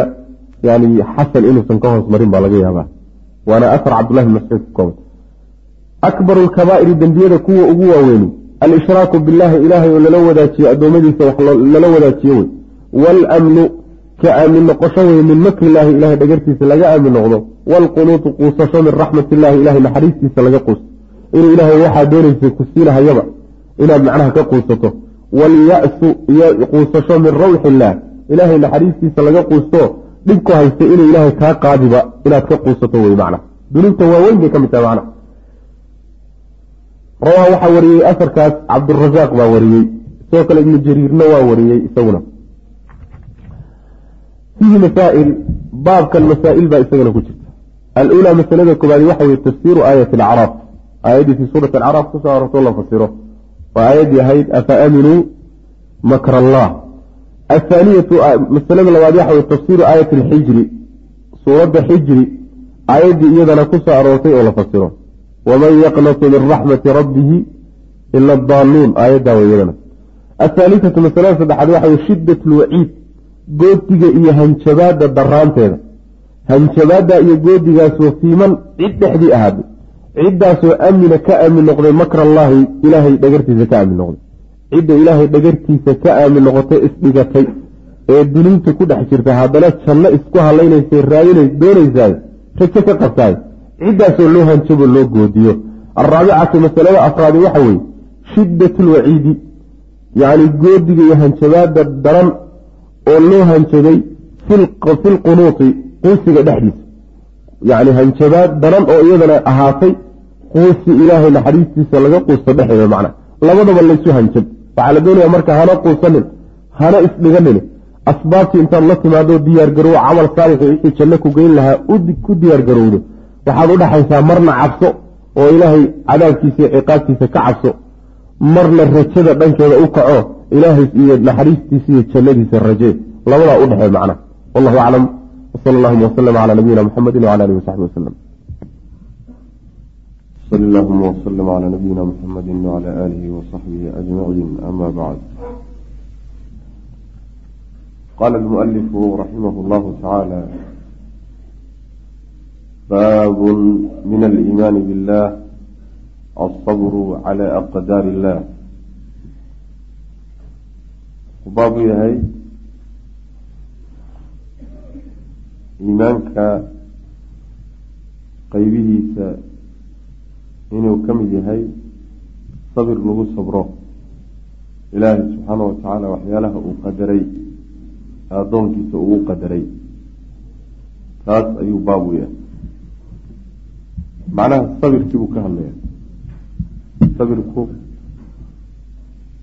yani xasan inuusan ka hoos marin baa laga yaabaa waana asar cabdullahi bn mascuud ku kooban akbaru lkabaa'iri dembiyada kuwa ugu waaweyni alshraaku billahi ilaahay oo lala wadaajiyo addoommadiisa wax lala wadaajiyo wey. Waalamnu ka aamin noqosho wey min makri illaahi ilahay dhagartiisa laga aamin noqdo. Waalqunuutu quusasho min raxmat illahi ilahay naxariistiisa laga quusto inuu ilaahay waxaa doonaysay ku siinahayaba inaad macnaha ka quusato. Waalya-su iyo quusasho min rawxi illaah ilaahay naxariistiisa laga quusto dhibku haysta inuu ilaahay kaa qaadiba inaad ka quusato wey macna. Dunuubta waaweyn bay ka mid tahay macna. Rawaa waxaa wariyey asarkaas cabdurasaaq baa wariyey. Sidoo kale ibnu jariirna waa wariyey isaguna. Fiihi masaa'il baabkan masaa'il baa isagana ku jirta. Alulaa masalada koobaadi waxa weye tafsiiru aayati alacraaf aayaddii fii suurati alacraaf ku soo arortoo la fasiro. Oo aayaddii ahayd afa aaminuu makra allah athaaniyatu masalada labaad waxa weye tafsiiru aayati alxijri suuradda xijri aayaddii iyadana ku soo aroortay oo la fasiro waman yaqnatu min raxmati rabbihi ila adaalluun aayaddaa wa iyadana athaalithatu masalada saddexaad waxa weye shiddat lwaciid goodiga iyo hanjabaadda daraanteeda hanjabaadda iyo goodigaasoo fiiman cid dhexdii ahaaday ciddaasoo amina ka aamin noqday makr allaahi ilaahay dhagartiisa ka aamin noqday cidda ilaahay dhagartiisa ka aamin noqotay isdhigatay ee dunuubta ku dhex jirta haddana janno isku halaynaysay raadinay doonaysaay rajo ka qabtaay ciddaasoo loo hanjabo loo goodiyo. Alraabicatu masalada afraadi waxa weeye shiddat lwaciidi yacni goodiga iyo hanjabaadda daran oo loo hanjabay filqunuuti quusiga dhexdiisa. Yacni hanjabaad daran oo iyadana ahaatay quusi ilaahay naxariistiisa laga quusto dhexdeeda macna. Labadaba laysu hanjab waxaa la doonaya marka hana quusanin hana isdhiganin asbaabtii intaad la timaado diyaargaroowo camal saalix wixii janno ku geyn lahaa ku diyaargarowdo waxaad u dhexaysaa marna cabso oo ilaahay cadaabkiisa iyo ciqaabtiisa ka cabso. Marna rajada dhankeeda u kaco ilaahay iyo naxariistiisa iyo jannadiisa rajee labadaa u dhexee macna. Wallahu aclam. Wsal allahuma waslm cala nabiyina muxamedi wcala alihi wasaxbi waslem sal allahuma wslm cala nabiyina muxamedi wcala alihi wasaxbihi ajmaciin ama bacd qala almualifu raximah llahu tacaala baab min aliimaani billah alsabru cala aqdaari illah baabu yahay iimaanka qeybihiisa inuu ka mid yahay sabir lagu sabro. Ilaahay subxaana wa tacaala waxyaalaha uu qadaray addoonkiisa uu qadaray. Taas ayuu baabu yahay. Macnaha sabirkii buu ka hadlaya sabirku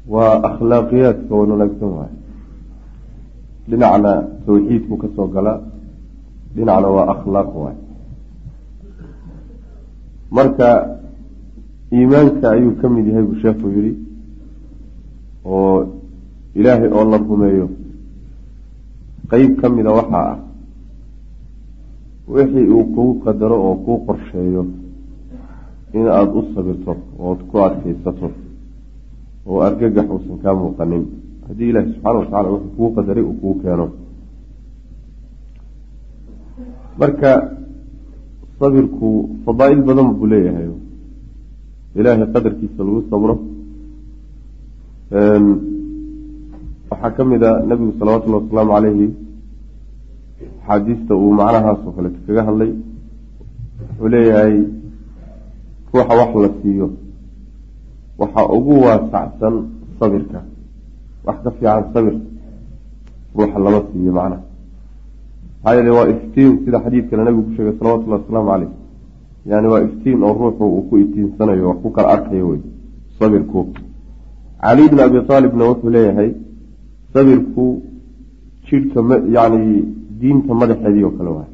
waa akhlaaqiyaadka wan wanaagsan waayo dhinacna tawxiidku ka soo gala dhinacna waa akhlaaq waay. Marka iimaanka ayuu ka mid yahay buu sheekhu yihi oo ilaahay oo la rumeeyo qeyb ka mida waxaa ah wixii uu kugu qadaro oo kuu qorsheeyo in aada u sabirto ood ku adkaysato oo argagax uusan kaa muuqanin. Haddii ilaahi subxaana wa tacala wuxuu kugu qadaray uu kugu keeno. Marka sabirku fadaail badan buu leeyahay ilaahay qadarkiisa lagu sabro. Waxaa ka mid a nabigu salawatullhi wasalaamu calayhi axaadiista uu macnahaasoo kaleeto kaga hadlay. Wuxuu leeyahay ruuxa wax la siiyo waxaa ugu waasacsan sabirka wax ka fiican sabir ruuxa lama siiyo macnaha maxaa yeele waa iftiin sida xadiidkana nabigu ku sheegay salawatullahi wasalaamu caleyh yani waa iftiin oo ruuxu uu ku iftiinsanayo wax ku kala arkayo wey sabirku. Cali bn abi aalibna wuxuu leeyahay sabirku jidhka yani diinta madaxeedii oo kale waay.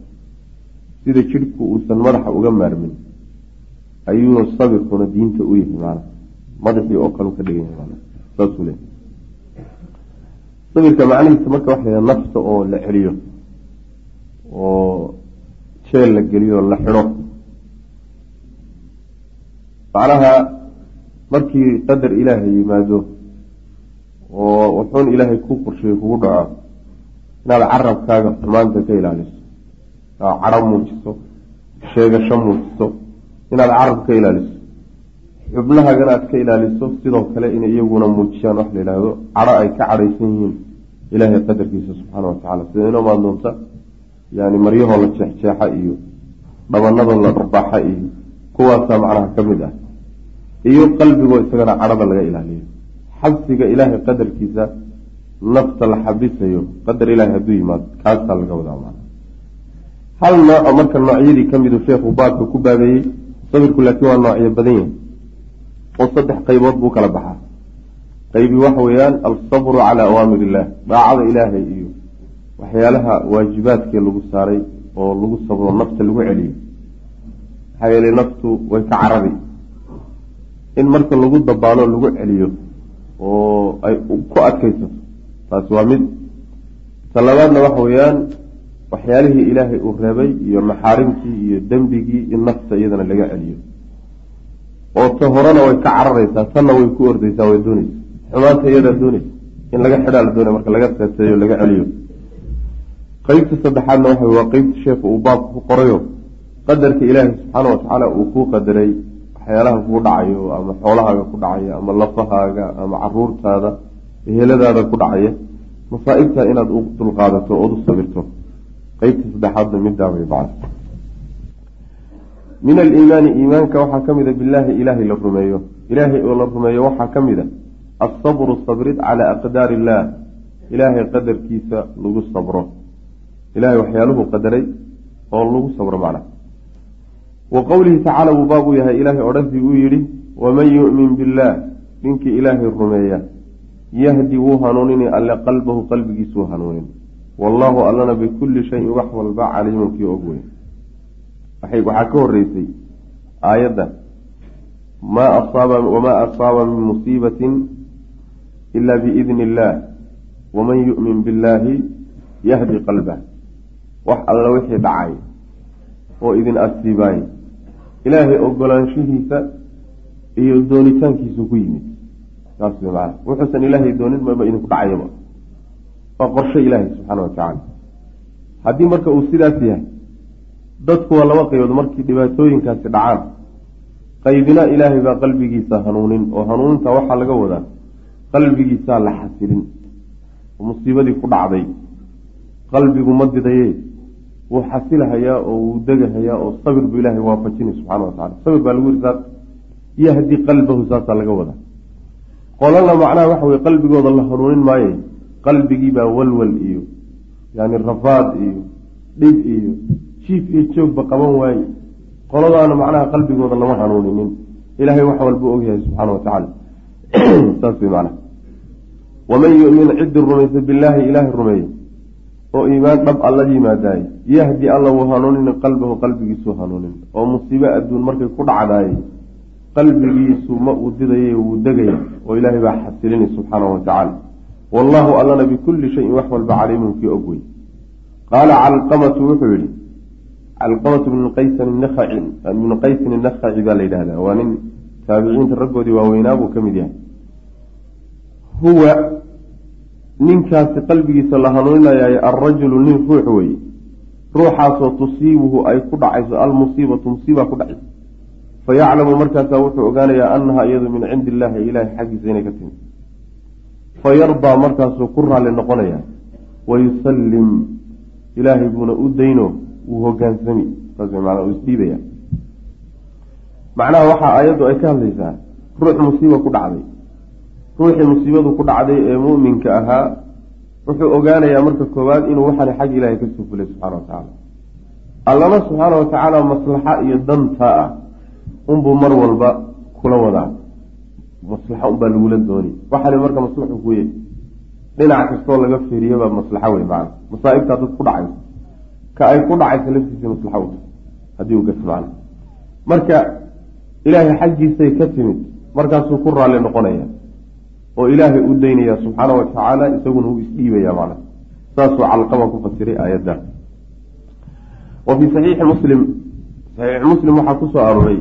Sida jidhku uusan madaxa uga maarmin ayuu sabirkuna diinta u yahay maana. Madaxii oo kale ka dhigan yahay saasuu leeyahay. Sabirka macnihiisa marka waxa nafta oo la celiyo oo jeel la geliyo la xidho macnaha markii qadar ilaahay yimaado oo wuxuun ilaahay ku qorsheeye kugu dhaco inaad carabkaaga xumaanta ka ilaaliso cadho muujiso sheegasho muujiso inaad carab ka ilaaliso xubnahaagana aad ka ilaaliso sidoo kale inay iyaguna muujiyaan wax la yidhaahdo cadho ay ka cadhaysan yihiin ilaahay qadarkiisa subxaana wa tacala sida inoo maan doonta yani maryahoo la jeexjeexa iyo dhabanadoo la dharbaaxa iyo kuwaasaa macnaha ka mid ah iyo qalbigoo isagana cadhada laga ilaaliyo. Xabsiga ilaahay qadarkiisa nafta la xabisayo qadar ilahay hadduu yimaado kaasaa laga wadaa macna hal nooco marka noocyadii ka midu sheekhu baabka ku baabeeyey sabirku laakiin waa noocyo badan yahay oo saddex qaybood buu kala baxaa. Qaybi waxa weeyaan alsabru calaa awaamir illah daacada ilaahay iyo waxyaalaha waajibaadkee lagu saaray oo lagu sabro nafta lagu celiyo. Maxaa yeelay naftu way ka carari in marka lagu dabaalo lagu celiyo oo ay ku adkaysato taasi waa mid. Ta labaadna waxa weeyaan waxyaalihii ilaahay uu reebay iyo maxaarimkii iyo dembigii in nafta iyadana laga celiyo. Oo ta horena way ka cararaysaa tanna way ku ordaysaa way doonaysa xumaanta iyadaa doonaysa in laga xidhaa la doonay marka laga seeseeyo laga celiyo. Qeybta saddexaadna waxa waa qeybta sheekhu uu baabka ku qorayo. Qadarka ilaahay subxaana watacaala uu kuu qadaray waxyaalaha kuu dhacayo ama xoolahaaga ku dhacaya ama lafahaaga ama caruurtaada eheladaada ku dhacaya masaa-ibta inaad u dulqaadato ood u sabirto. Qeybta saddexaadna midaabay bacd min aliimaani iimaanka waxaa ka mida billaahi ilaahay la rumeeyo. Ilaahay oo la rumeeyo waxaa ka mid a asabru sabrid calaa aqdaari illaah ilaahay qadarkiisa lagu sabro. Ilahay waxyaaluhu qadaray oo lagu sabro macna wa qowlihi tacaala wuu baab u yahay ilaahay odhantii uu yidhi waman yu'min billaah ninkii ilaahay rumeeya. Yahdi wuu hanuunini alle qalbahu qalbigiisuu hanuunin. Wallaahu allana bikulli shayin wax walba caliimun kii og wey waxaa ka horeysay aayadda wamaa asaaba min musiibatin ila biidni illaah waman yu'min billaahi yahdi qalbah wax alla wixii dhacay oo idin asiibaay ilaahay ogolaanshihiisa iyo doonitaankiisu ku yimid. Saas wey maana wuxuusan ilaahay doonin maba idinku dhacayaba waa qorshe ilaahay subxaana watacaala haddii marka uu sidaas yahay dadku waa laba qaybood. Markii dhibaatooyinkaasi dhacaan qaybina ilaahay baa qalbigiisa hanuunin oo hanuuninta waxaa laga wadaa qalbigiisaa la xasilin oo musiibadii ku dhacday qalbigu ma didaye wuu xasilahayaa oo wuu degahayaa oo sabir buu ilaahay waafajinay subxana wa tacala sabir baa lagu yiri saas yahdi qalbahu saasaa laga wadaa. Qolana macnaha waxa weye qalbigooda la hanuunin maaye qalbigiibaa walwal iyo yani rafaad iyo dhib iyo jiif iyo joogba qaban waaye. Qoladaana macnaha qalbigooda lama hanuuninin. Ilahay wax walbuu ogyahay subxaana wa tacaala. (clears throat) Saas wey macnaha. Waman yumin ciddi rumaysa billaahi ilaahay rumeeye oo iimaan dhab alla yimaadaay. Yahdi alla wuu hanuunin qalbahu qalbigiisuu hanuunin. Oo musiibo adduun markay ku dhacdaayey qalbigiisu ma uu didaya wuu degaya oo ilaahay baa xasilinay subxaanahu watacaala wallahu allana bikulli shayin wax walba caliimun kii og wey qaala calqamatu wuxuu yihi calqamatu bnu qaysin inakhaci baa la yidhahdaa waa nin taabiciinta raggoodii waaweynaa buu ka mid yahay ninkaasi qalbigiisa la hanuuninayay alrajulu nin ruux weye ruuxaasoo tusiibuhu ay ku dhacayso almusiibatu musiiba ku dhacayso. Fayaclamu markaasaa wuxuu ogaanayaa annaha iyadu min cindi illaahi ilaahay xaggiisa inay ka timi fayardaa markaasuu ku raalli noqonayaa. Wayusallim ilaahay buuna u dayno wuu hogaansami saas manaa uu isdhiibaya macnaha waxaa aayaddu ay ka hadlaysaa ruux musiiba ku dhacday ruuxii musiibadu ku dhacday ee mu'minka ahaa wuxuu ogaanayaa marka koowaad inuu waxani xag ilaahay ka soo fulay subxana wa tacaala. Allana subxaana wa tacaala maslaxa iyo dantaa ah unbuu mar walba kula wadaa. Maslaxa unbaa lagula dooni waxani marka maslaxu kuye dhinac kastoo laga fiiriyabaa maslaxa wey macana masaa'ibtaa dad ku dhacaysa ka ay ku dhacaysa laftiisa maslaxa u haddii uu gato macana marka ilaahay xaggiisay ka timid markaasuu ku raalli noqonaya oo ilaahay u daynaya subxaana wa tacaala isaguna uu isdhiibaya macna saasuu calqaba ku fasiray aayadda. Wa fii saxiixi muslim saxiixi muslim waxaa ku soo arooray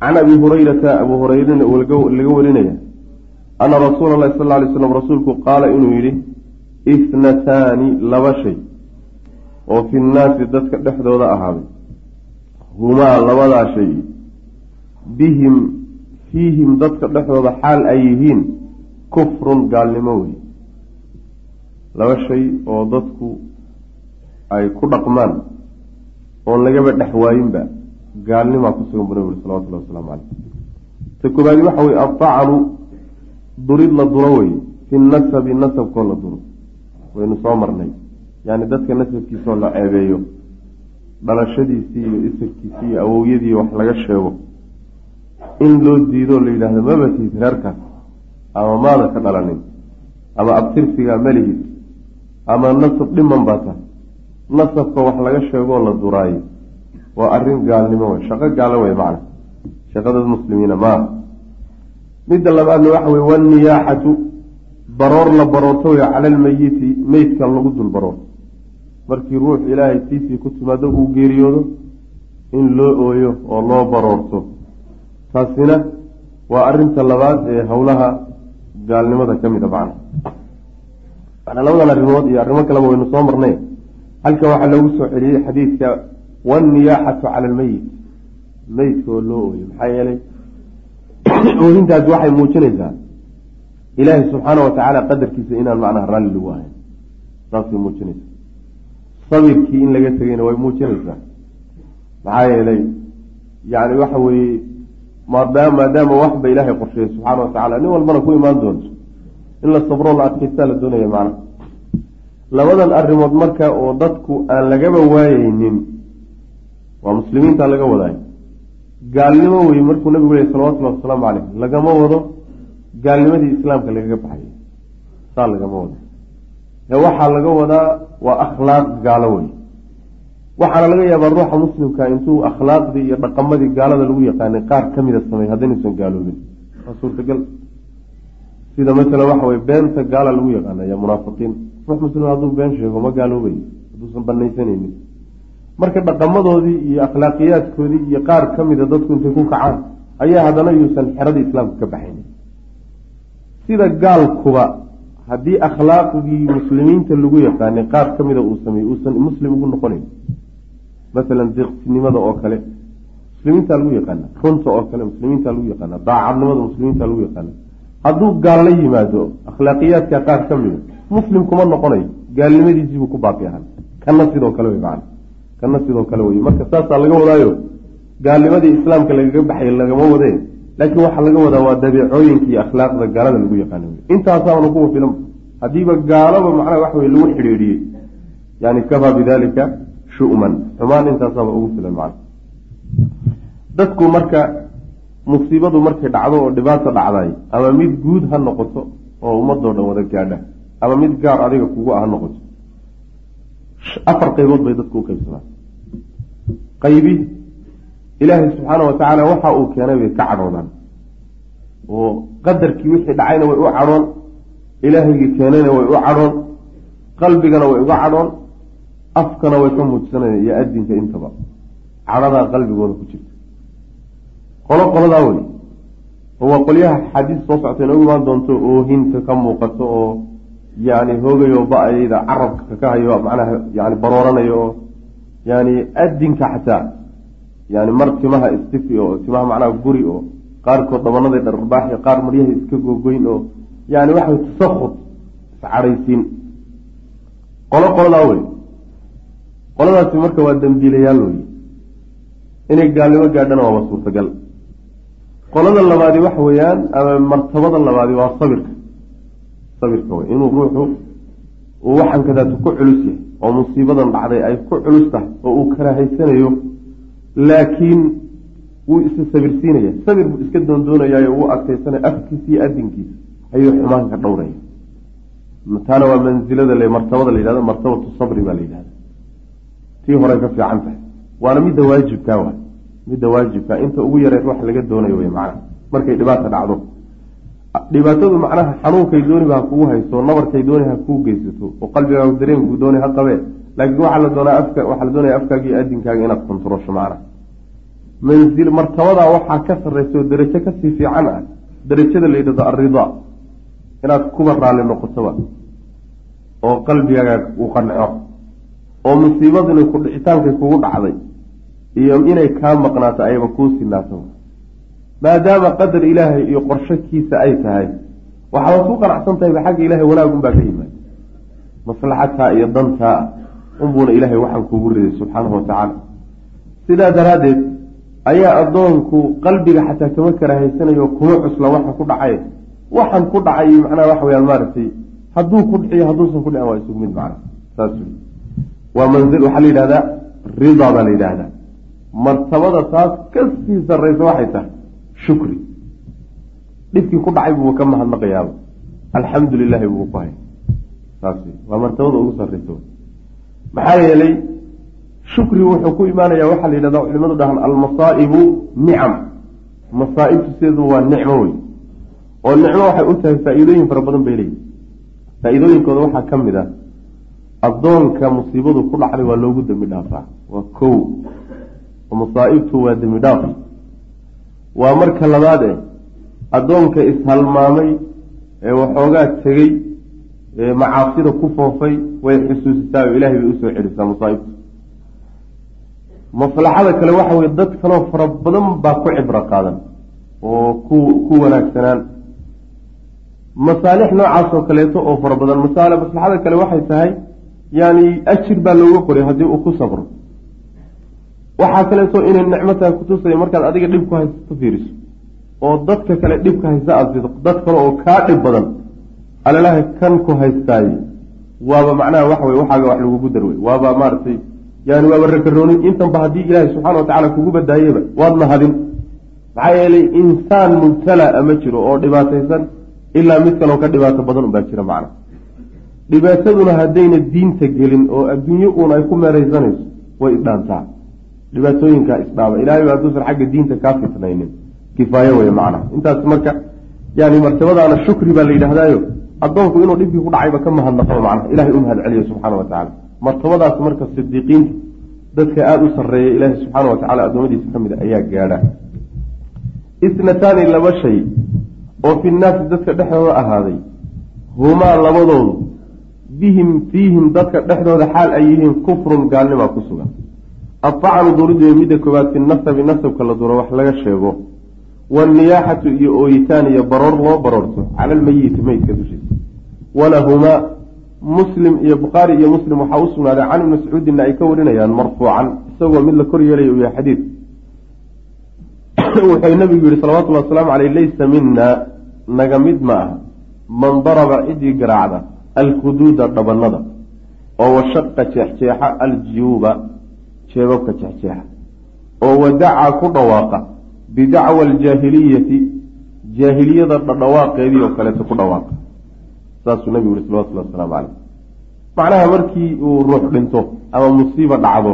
can abi hurayrata abu hurayrana laga warinaya ana rasuula allahi sal alay slam rasuulku qaala inuu yidhi ithnataani laba shay oo fi nnaasi dadka dhexdooda ahaaday. Humaa labadaa shay bihim fiihim dadka dhexdooda xaal ay yihiin kufrun gaalnimo wey laba shay oo dadku ay ku dhaqmaan oon lagaba dhex waayinba gaalnimaa ku sugan bu nabig uri salawatullahi wasalaamu caleyh ta koobaadi waxa weye adacnu durid la duro wey fi nasabi nasabkoo la duro. Waynu soo marnay. Yaani dadka nasabkiisoo la ceebeeyo dhalashadiisii iyo isirkiisii iyo awowyadii wax laga sheego in loo diidoo la yidhaahdo maba reerkaas ama maada ka dhalanin ama abtirsigaa malihid ama nasab dhiman baa tahay. Nasabka wax laga sheegoo la duraayo. Waa arrin gaalnimo wey shaqo gaalo wey macna. Shaqadad muslimiina maaha midda labaadna waxa weye wanniyaaxatu baroor la baroorto wey cala almeyiti meydkan lagu dul baroor markii ruux ilaahay tiisii ku timaado uu geeriyoodo in loo ooyo oo loo baroorto taasina waa arinta labaad ee howlaha gaalnimada ka mid macna manaa labadan arrimood iyo arrimo kaleba waynu soo marnay. Halkan waxaa loogu soo celiyey xadiidka wanniyaaxatu cala almeyit meydka oo loo ooyo maxaa yeelay (clears throat) oohintaasi waxay muujinaysaa ilaahay subxaana watacaala qadarkiisa inaan macnaha raalli lagu ahayn. Saasay muujinaysaa. Sabirkii in laga tegayna way muujinaysaa. Maxaa yeelay yani waxa weeye maadaama waxba ilaahay qorsheeyey subxaana watacaala nin walbana ku imaan doonto. In la sabroo la adkaystaa la doonaya macnaha labadan arrimood marka oo dadku aan lagaba waayeynin waa muslimiinta laga wadaayo gaalnimo wey markuu nabigu lehy salawatullahi wasalaamu caleyh lagama wado gaalnimadii islaamka lagaga baxay. Saa lagama wado. Ee waxaa laga wadaa waa akhlaaq gaalo wey waxaana laga yaabaa ruuxa muslimka intuu akhlaaqdii iyo dhaqamadii gaalada lagu yaqaanay qaar ka mida sameey haddaynuusan gaaloobin. Waa suurtagal. Sida masalan waxa weye beenta gaala lagu yaqaana ya munaafiqiin. Ruux muslim hadduu been sheego ma gaaloobayo hadduusan banaysanaynin marka dhaqamadoodii iyo akhlaaqiyaadkoodii iyo qaar ka mida dadku intay ku kacaan ayaa haddana yuusan xerada islaamka ka baxaynin sida gaalkuba haddii akhlaaqdii muslimiinta lagu yaqaanay qaar ka mida uu sameeyey uusan muslim ugu noqonayn masalan deeqsinimada oo kale muslimiinta lagu yaqaana runta oo kale muslimiinta lagu yaqaana daacadnimada muslimiinta lagu yaqaana hadduu gaal la yimaado akhlaaqiyaadka qaar ka mida muslim kuma noqonayo gaalnimadiisiibuu ku baaqi ahaan kana sidoo kale wey kana sidoo kale wey marka saasaa laga wadaayo gaalnimadii islaamka lagaga baxay lagama wadee laakiin waxaa laga wadaa waa dabeecooyinka iyo akhlaaqda gaalada lagu yaqaana wey intaasaana kuwa filan haddiiba gaalaba macnaha wax wey lagu xidhiidhiyey yani kafaa bidalika shu'man xumaan intaasaaba ugu filan macna dadku marka musiibadu markay dhacdo oo dhibaato dhacday ama mid guud ha noqoto oo ummadoo dhan wada gaadha ama mid gaar adiga kugu ah ha noqoto afar qaybood bay dadku u qaybsamaan. Qaybi ilaahay subxaana wa tacaala waxa uu keenay bay ka cadhoodaan. Oo qadarkii wixii dhacayna way u cadhoon ilaahygii keenayna way u cadhoon qalbigana way uga cadhoon afkana way ka muujsanayaan iyo adinka intaba. Cadhadaa qalbigooda ku jirta. Qolo qoladaa wey oo waa qolyaha xadiis soo socta inoogu imaan doonto oohinta ka muuqato oo yani hoogayo ba'ayda carabka ka hayo macnaha yani barooranayo oo yani adinka xataa. Yani mar timaha istifi oo timaha macnaha guri oo qaarkood dhabanaday dharbaaxi qaar maryaha iska googoyn oo yani waxa tasakud iscadhaysiin qolo qoladaa wey qoladaasi marka waa dambiilayaal wey inay gaalnimo gaadhana waaba suurtagal qolada labaadi waxa weeyaan ama martabada labaadi waa sabirka. Sabirka wey inuu ruuxu uu waxaan kadaatu ku culus yahay oo musiibadan dhacday ay ku culus tahay oo uu karahaysanayo laakiin wuu isa sabirsiinaya. Sabir buu iska doondoonayayo uu adkaysanaya afkiisa iyo adinkiisa ayuu xumaanka dhowraya taana waa mansilada martabada la yidhahdo martabatu sabri baa la yidhahda tii horey ka fiican tahay. Waana midda waajibkaa wa midda waajibka inta ugu yareed wax laga doonayo wey macnaha markay dhibaata dhacdo. Dhibaatadu macnaha xanuunkay dooniba ha kugu hayso nabarkay dooni ha kuu geysato oo qalbigaagu dareenkuu dooni ha qabee. Laakiin waxaa la doonaa afka waxaa la doonaya afkaaga adinkaaga inaad kontarosho macnaha mansil martabadaa waxaa ka sarraysa oo darajo ka sii fiican ah. Darajada la yidhahdo alridaa inaad kuba raalli noqotoba oo qalbigaaga uu qanco oo musiibadani ku dhicitaankay kugu dhacday iyo inay kaa maqnaato ayaba kuu sinaato maadaama qadar ilaahay iyo qorshakiisa ay tahay waxaad ku qanacsan tahayba xagga ilahay wanaagunbaa ka yimaada maslaxadtaa iyo dantaa unbuuna ilaahay waxaan kuugu riday subxaanahu watacaala sidaa daraaddeed ayaa addoonku qalbiga xataa kama karahaysanayo kuma cusla waxa ku dhacay. waxaan ku dhacay macnaha waxa weyaan maaragtay hadduu ku dhiciyo hadduusan ku dhicin waa isugu mid macna saas waa manzil waxaa la yidhahdaa ridaa baa la yidhaahdaa martabada taas ka sii sarraysa waxay tahay shukri. Dhibkii ku dhacay buuba ka mahadnaqayaaba alxamdu lilahi buu ku hay saas waa martabada ugu sarraysa. Maxaa yeelay shukri wuxuu ku imaanaya waxaa la yidhahda culimadu dhahan almasaa'ibu nicam. Masaa'ibtu sideedu waa nicmo wey oo nicmo waxay u tahay faa-iidooyin fara badan bay leeyihiin faa-iidooyinkooda waxaa ka mid ah addoonka musiibadu ku dhacday waa loogu dembi dhaafaa waa kow. Masaa'ibtu waa dembi dhaaf. Waa marka labaad eh addoonka ishalmaamay ee waxoogaa tegey ee macaasida ku foofay way xusuusisaa oo ilaahay bay u soo celisaa masaa'ibtu. Maslaxada kale waxa weye dad kaloo fara badan baa ku cibro qaadan oo ku ku wanaagsanaan. Masaalix noocaas oo kaleeto oo fara badan. Maslaxada kale waxay tahay yani ajir baa looga qoray haddii uu ku sabro. Waxaa kaleeto inay nicmo tahay kutusaya markaad adiga dhib ku haysato fiiriso. Oo dadka kale dhibka haysta aada fido dad kale oo kaa dhib badan alalaha kan ku haystaaye waaba macnaha waxa wey waxaaga wax lagugu darwey waaba maaragtay yani waaba ragarooni intanba haddii ilaahay subxaana wa tacala kugu badaayeba waad mahadin maxaa yeelay insaan mubtalaa ma jiro oo dhibaataysan ilaa mid kaloo ka dhibaato badan unbaa jira macna dhibaataduna haddayna diinta gelin oo adduunye uun ay ku meeraysanayso way isdhaantaa. Dhibaatooyinkaa isdhaaba. Ilahay ba hadduusan xagga diinta kaa fitnaynin. Kifaayo wey macnaha. Intaas marka yani martabadaana shukri baa la yidhaahdaayo addoonku inuu dhibkii ku dhacayba ka mahadnaqo macnaha. Ilahay u mahad celiyo subxaana wa tacala martabadaas marka sidiiqiinta dadka aada u sarreeya ilaahay subxaana wa tacala addoommadiisa ka mid a ayaa gaadha. Isnataani laba shay oo fi nnaasi dadka dhexdooda ahaaday. Humaa labadoodu bihim fiihim dadka dhexdooda xaal ay yihiin kufrun gaalnimaa ku sugan. Adacnu duuridu midda koowaad fi nasabi nasabka la duro wax laga sheego. Wanniyaaxatu iyo ooyitaan iyo baroor loo baroorto cala almeyiti meydka dushiisa walahumaa muslim iyo bukhaari iyo muslim waxaa u sugnaaday can ibni mascuudinna ay ka warinayaan marfuucan isagoo mid la kor yeelaya uu yahay xadiid. (coughs) Wuxuu nabigu yihi salawatullhi wasalaamu caleyh laysa mina naga mid ma ah man daraba cidii garaacda alkuduuda dhabanada oo washaqa jeexjeexa aljiyuuba jeebabka jeexjeexa oo wadacaa ku dhawaaqa bidacwa aljaahiliyati jaahiliyada dhadhawaaqeedii oo kaleeto ku dhawaaqa. Saasuu nabigu yihi salawatullahi wasalaamu caleyh macnaha markii uu ruux dhinto ama musiiba dhacdo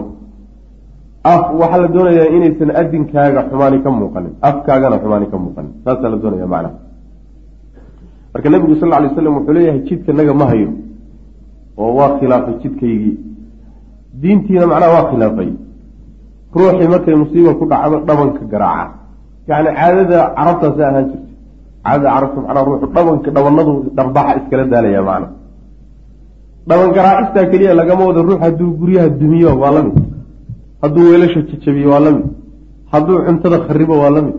af waxaa la doonayaa inaysan adinkaaga xumaani ka muuqanin afkaagana xumaani ka muuqanin. Saasaa la doonaya macnaha marka nabigu sal lla lay wuxuu leeyahay jidka naga ma hayo. Oo waa khilaafay jidkaygii. Diintiina macnaha waa khilaafay. Ruuxii markay musiiba ku dhacdo dhabanka garaaca. Yacni caadada carabtaasi ahaan jirta caadada carabta macnaha ruuxu dhabanka dhabanadu dharbaxa iskala daalaya macna dhaban garaacistaa keliya lagama wado ruux hadduu guryaha dumiyo waa la mid. Hadduu weelasha jajabiyo waa la mid. Hadduu cuntada kharibo waa la mid.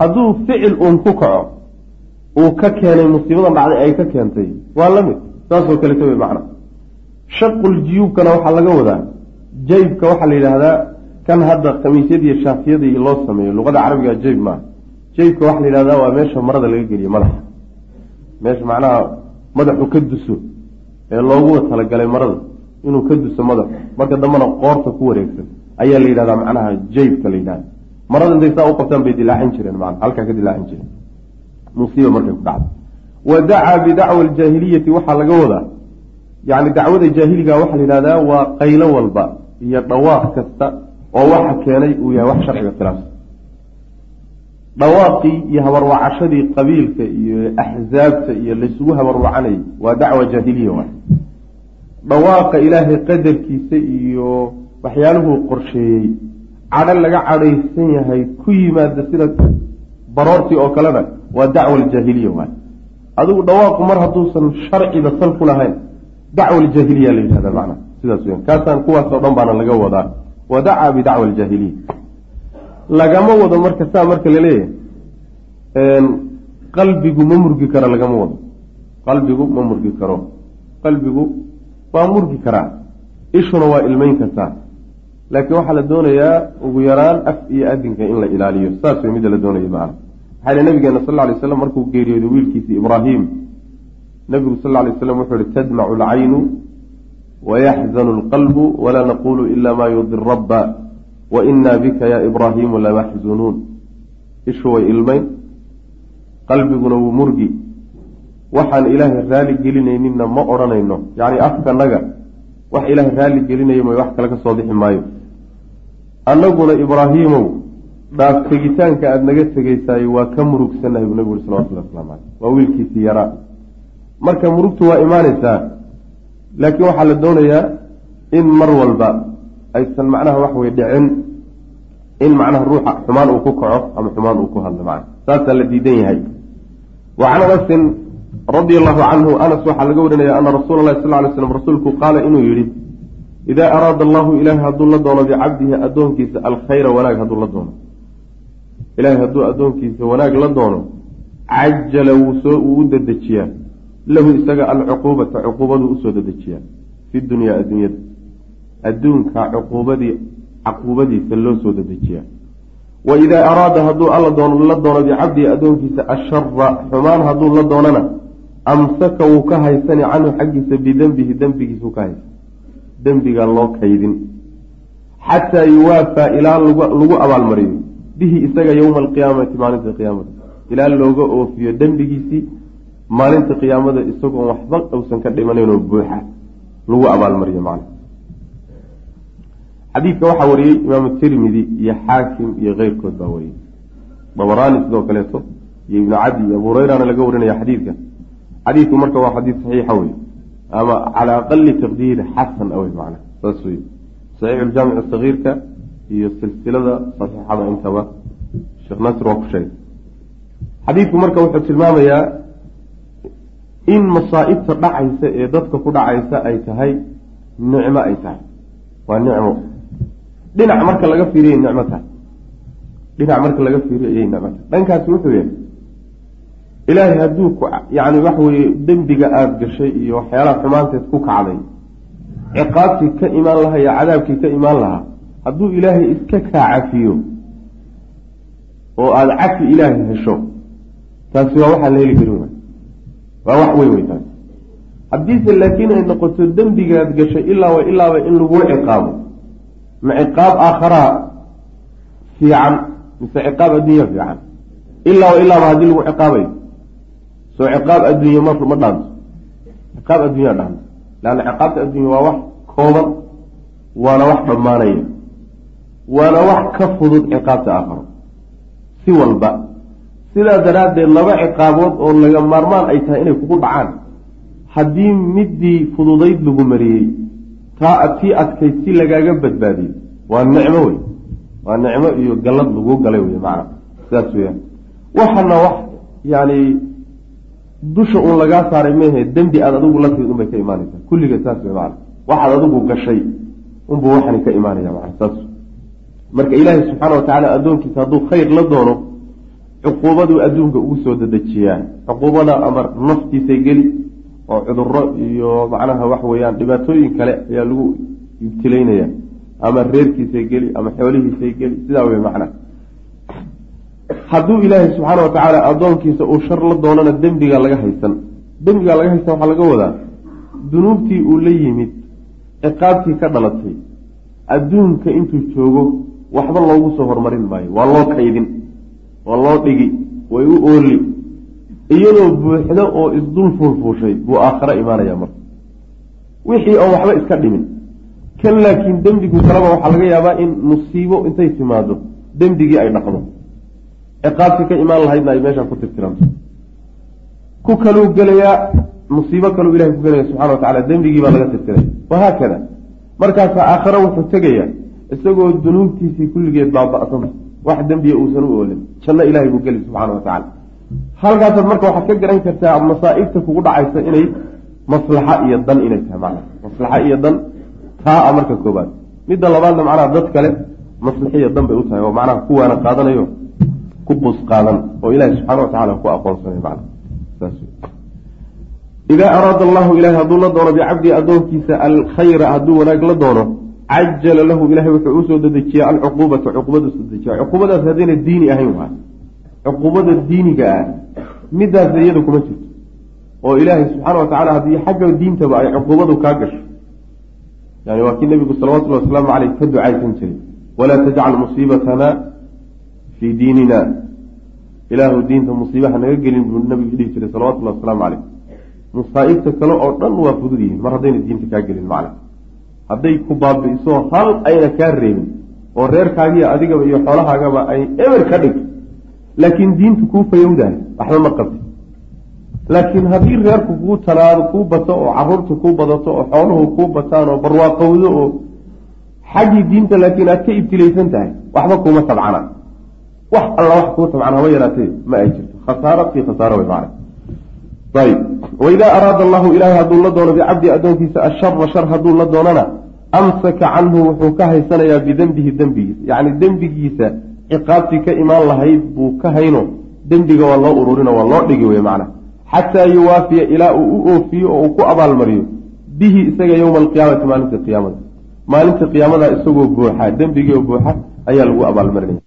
Hadduu ficil uun ku kaco uu ka keenay musiibadan dhacday ay ka keentay. Waa la mid. Saasoo kaleto wey macna. Shaqul jiyuubkana waxaa laga wadaa. Jaybka waxaa la yidhaahdaa kan hadda khamiisyadiiyo shaafiyadii loo sameeyo. Luqada carabiga jayb maaha. Jaybka waxaa la yidhahdaa waa meesha marada laga geliyo madaxa meesha macnaha madaxu ka duso ee loogu talagalay marada. Inuu ka duso madaxu marka dambena qoorta ku wareegsan ayaa la yidhahdaa macnaha jaybka la yidhahda marada intay saa u qabtaan bay dilaacin jireen mana halkaa ka dilaacin jireen musiiba markay ku dhacdo. Wa dacaa bidacwa aljaahiliyati waxaa laga wadaa yacni dacwada jaahiliga waxaa la yidhahdaa waa qaylo walba iyo dhawaaq kasta oo waxa keenay uu yahay wax sharciga khilaafsan dhawaaqii iyo habarwacashadii qabiilka iyo axsaabta iyo laysugu habarwacanayay waa dacwa jaahiliya waay dhawaaqa ilaahay qadarkiisa iyo waxyaaluhuu qorsheeyey cadho laga cadhaysan yahay ku yimaada sida baroortii oo kalena waa dacwa aljaahiliya waay adigu dhawaaqu mar hadduusan sharciba sal ku lahayn dacwa aljaahiliya la yidhahda macnaha sidaas weyan kaasaan kuwaasoo dhan baana laga wadaa. Wa dacaa bidacwa aljaahiliya lagama wado marka saa marka la leeyahay qalbigu ma murgi karo lagama wado. Qalbigu ma murgi karo. Qalbigu waa murgi karaa ishuna waa ilmeyn kartaa laakiin waxaa la doonayaa ugu yaraan af iyo adinka in la ilaaliyo. Saas way midda la doonaya macana maxaa nabigeena sal ly slam markuu geeriyooday wiilkiisii ibraahim. Nabigu sal lay slam wuxuu yihi tadmacu alcaynu wayaxzanu alqalbu walaa naqulu ila ma yurdi rabba waina bika ya ibraahimu lamaxzunuun ishu way ilmayn qalbiguna wuu murgi. Waxaan ilaahay raali gelinayninna ma odhanayno. Yacni afkanaga wax ilaahay raali gelinayo may wax kale ka soo bixi maayo. Annaguna ibraahiimow dhaaf tegitaanka aada naga tegaysaayo waa ka murugsannahay buu nabigu uri salawatulli waslamu caleyh waa wiilkiisii yaraa marka murugtu waa imaanaysaa laakiin waxaa la doonayaa in mar walba aysan macnaha wax wey dhicin in macnaha ruuxa xumaan uu ku kaco ama xumaan uu ku hadlo macna saasaa la diidan yahay. Wa anasin radia allahu canhu anas waxaa laga warinaya ana rasuula allahi sal ly slam rasuulku qaala inuu yidhi idaa araada allahu ilaahay hadduu la doono bicabdihi addoonkiisa alkhayra wanaag hadduu la doono ilaahay hadduu addoonkiisa wanaag la doono cajala wuu soo wuu u dedejiyaa lahu isaga alcuquubata cuquubaduu u soo dedejiyaa fi dunyaa adduunyada adduunka cuquubadii caquubadiisa loo soo dedejiyaa wa idaa araada hadduu alla doon la doono bicabdihi addoonkiisa ashara xumaan hadduu la doonana amsaka wuu ka haysani canhu xaggiisa bidenbihi dembigiisuu ka haysan dembigaa loo kaydin. Xataa yuwaafaa ilaa lagu abaalmariyo bihi isaga yowma alqiyaamati maalinta qiyaamada. Ilaa looga oofiyo dembigiisii maalinta qiyaamada isagoon waxba uusan ka dhimanaynoo buuxa. Lagu abaalmariyo macna xadiidka waxaa wariyey imaamu tirmidi iyo xaakim iyo keyrkood baa wariyey. Dabaraani sidoo kaleeto iyo ibnu cadi iyo abu hurayrana laga warinaya xadiidka. Xadiidku marka waa xadiid saxiixa wey ama cala aqali taqdiiri xasan awey macna saas wey saxiixu ljaamic iyo silsilada saxiixada intaba. Sheekh naasir waa ku sheegay. Xadiidku marka wuxuu tilmaamayaa in masaa'ibta dhacaysa ee dadka ku dhacaysa ay tahay nicmo ay tahay. Waa nicmo. Dhinac marka laga fiiriyay nicmo tahay. Dhinac marka laga fiiriyo ayay nicmo tahay. Dhankaasi wuxuu yahay ilaahay hadduu ku yacni waxa weeye dembiga aada gashay iyo waxyaalaha xumaanteed ku kacday ciqaabtii ka imaan lahaa iyo cadaabkii ka imaan lahaa hadduu ilaahay iska kaa cafiyo oo aada cafi ilaahay hesho taasi waa waxaan la heli karin waay. Waa wax weyn wey taasi. Haddiise laakiin ay noqoto dembigaad gashay ilaa wa ilaaba in laguu ciqaabo ma ciqaab aakharaa fiican mise ciqaab addunya fiican? Ilaa wa ilaaba haddii lagu ciqaabayo soo ciqaab adduunye ma ma dhaanto. Ciqaab addunya dhaanto. Leanna ciqaabta addunya waa wax kooban waana wax dhammaanaya waana wax ka fudud ciqaabta aakharo si walba. Sidaa daraaddeed laba ciqaabood oo laga maarmaan ay tahay inay kugu dhacaan. Haddii middii fududayd lagu mariyey taa tii adkayd si lagaaga badbaadiyey. Waa nicmo wey waa nicmo iyo gallad lagu galay wey macana sidaas weyaan waxana wax yani dusha uun lagaa saaray mehe dembi aad adigu la timid unbay ka imaanaysaa. Kulliga saas wey macana waxaad adigu gashay unbuu waxani ka imaanaya macana saas marka ilaahay subxaana wa tacaala addoonkiisa hadduu khayr la doono cuquubaduu adduunka ugu soo dedejiyaa cuquubada ama naftiisay geli oo cuduro iyo macnaha wax weeyaan dhibaatooyin kale ayaa lagu ibtilaynaya. Ama reerkiisay geli ama xoolihiisay geli sidaa wey macnaha hadduu ilaahay subxaana wa tacaala addoonkiisa uu shar la doonana dembigaa laga haysan. Dembigaa laga haysan waxaa laga wadaa dunuubtii uu la yimid ciqaabtii ka dhalatay adduunka intuu joogo waxba loogu soo hormarin maayo. Waa loo kaydin waa loo dhigi way u ooli. Iyadoo buuxdo oo isdul fuulfuushay buu aakhare imaanaya marka. Wixii oon waxba iska dhimin. Kan laakiin dembigu kaleba waxaa laga yaabaa in musiibo intay timaado dembigii ay dhaqdo. Ciqaabtii ka imaan lahaydna ay meeshaa ku tirtiranto ku kaluu gelayaa musiibo kaluu ilahay ku gelaya subxana wa tacala dembigii baa laga tirtiraya wahaakada markaasaa aakhare wuxuu tegayaa isagoo dunuubtiisii kulligeed baaba-san wax dembiya uusan u oolin. Janno ilahay buu geli subxaana wa tacala halkaasaad marka waxaad ka garan kartaa masaa'ibta kugu dhacaysa inay maslaxa iyo dan inay tahay macna maslaxa iyo dan taa a marka koobaad midda labaadna macnaha dad kale maslaxiyo dan bay u tahay oo macnaha kuwaana qaadanayo ku bus qaadan oo ilahi subxaana wa tacala ku aqoonsanay macna saas idaa araada allahu ilahay hadduu la doono bicabdii addoonkiisa alkhayra hadduu wanaag la doono cajala lahu ilahay wuxuu u soo dedejiya alcuquubata cuquubada u soo dedejiya cuquubadaas haddayna diini ahayn waay cuquubada diiniga ah midaas iyada kuma jirto oo ilaahay subxaana wa tacala haddii xagga diintaba ay cuquubadu kaa gasho yani waa kii nabigu salawatullahi wasalaamu caleyh ka ducaysan jiray walaa tajcal musiibatana fii diinina ilaahu diinta musiibaha naga gelin buu nabigu dhihi jiray salawatullahi wasalaamu caleyh masaa'ibta kale oo dhan waa fudud yihiin mar haddayna diinta kaa gelin macna hadday ku baabi'iso hal ayna kaa reebin oo reerkaagiiyo adigaba iyo xoolahaagaba ay eber ka dhigto laakiin diintu kuu fayowdahay waxba ma qabti laakiin haddii reerku kuu talaado kuu bato oo carruurta kuu badato oo xooluhu kuu bataan oo barwaaqowdo oo xaggii diinta laakiin aad ka ibtilaysan tahay waxba kuuma tabcana. Wax alla wax kuu tabcana haba yaraatee ma ay jirto. Khasaaro fii khasaaro way macna ayb waidaa araada allahu ilahay hadduu la doono bicabdi addoonkiisa ashara shar hadduu la doonana amsaka canhu wuxuu ka haysanayaa bidembihi dembigiisa. Yacni dembigiisa ciqaabtii ka imaan lahayd buu ka hayno. Dembiga waa loo ururino waa loo dhigi wey macna xataa yuwaafiya ilaa uu u oofiyo oo uu ku abaalmariyo. Bihi isaga yowma alqiyaamati maalinta qiyaamada. Maalinta qiyaamada isagoo buuxa dembigii oo buuxa ayaa lagu abaalmarinaya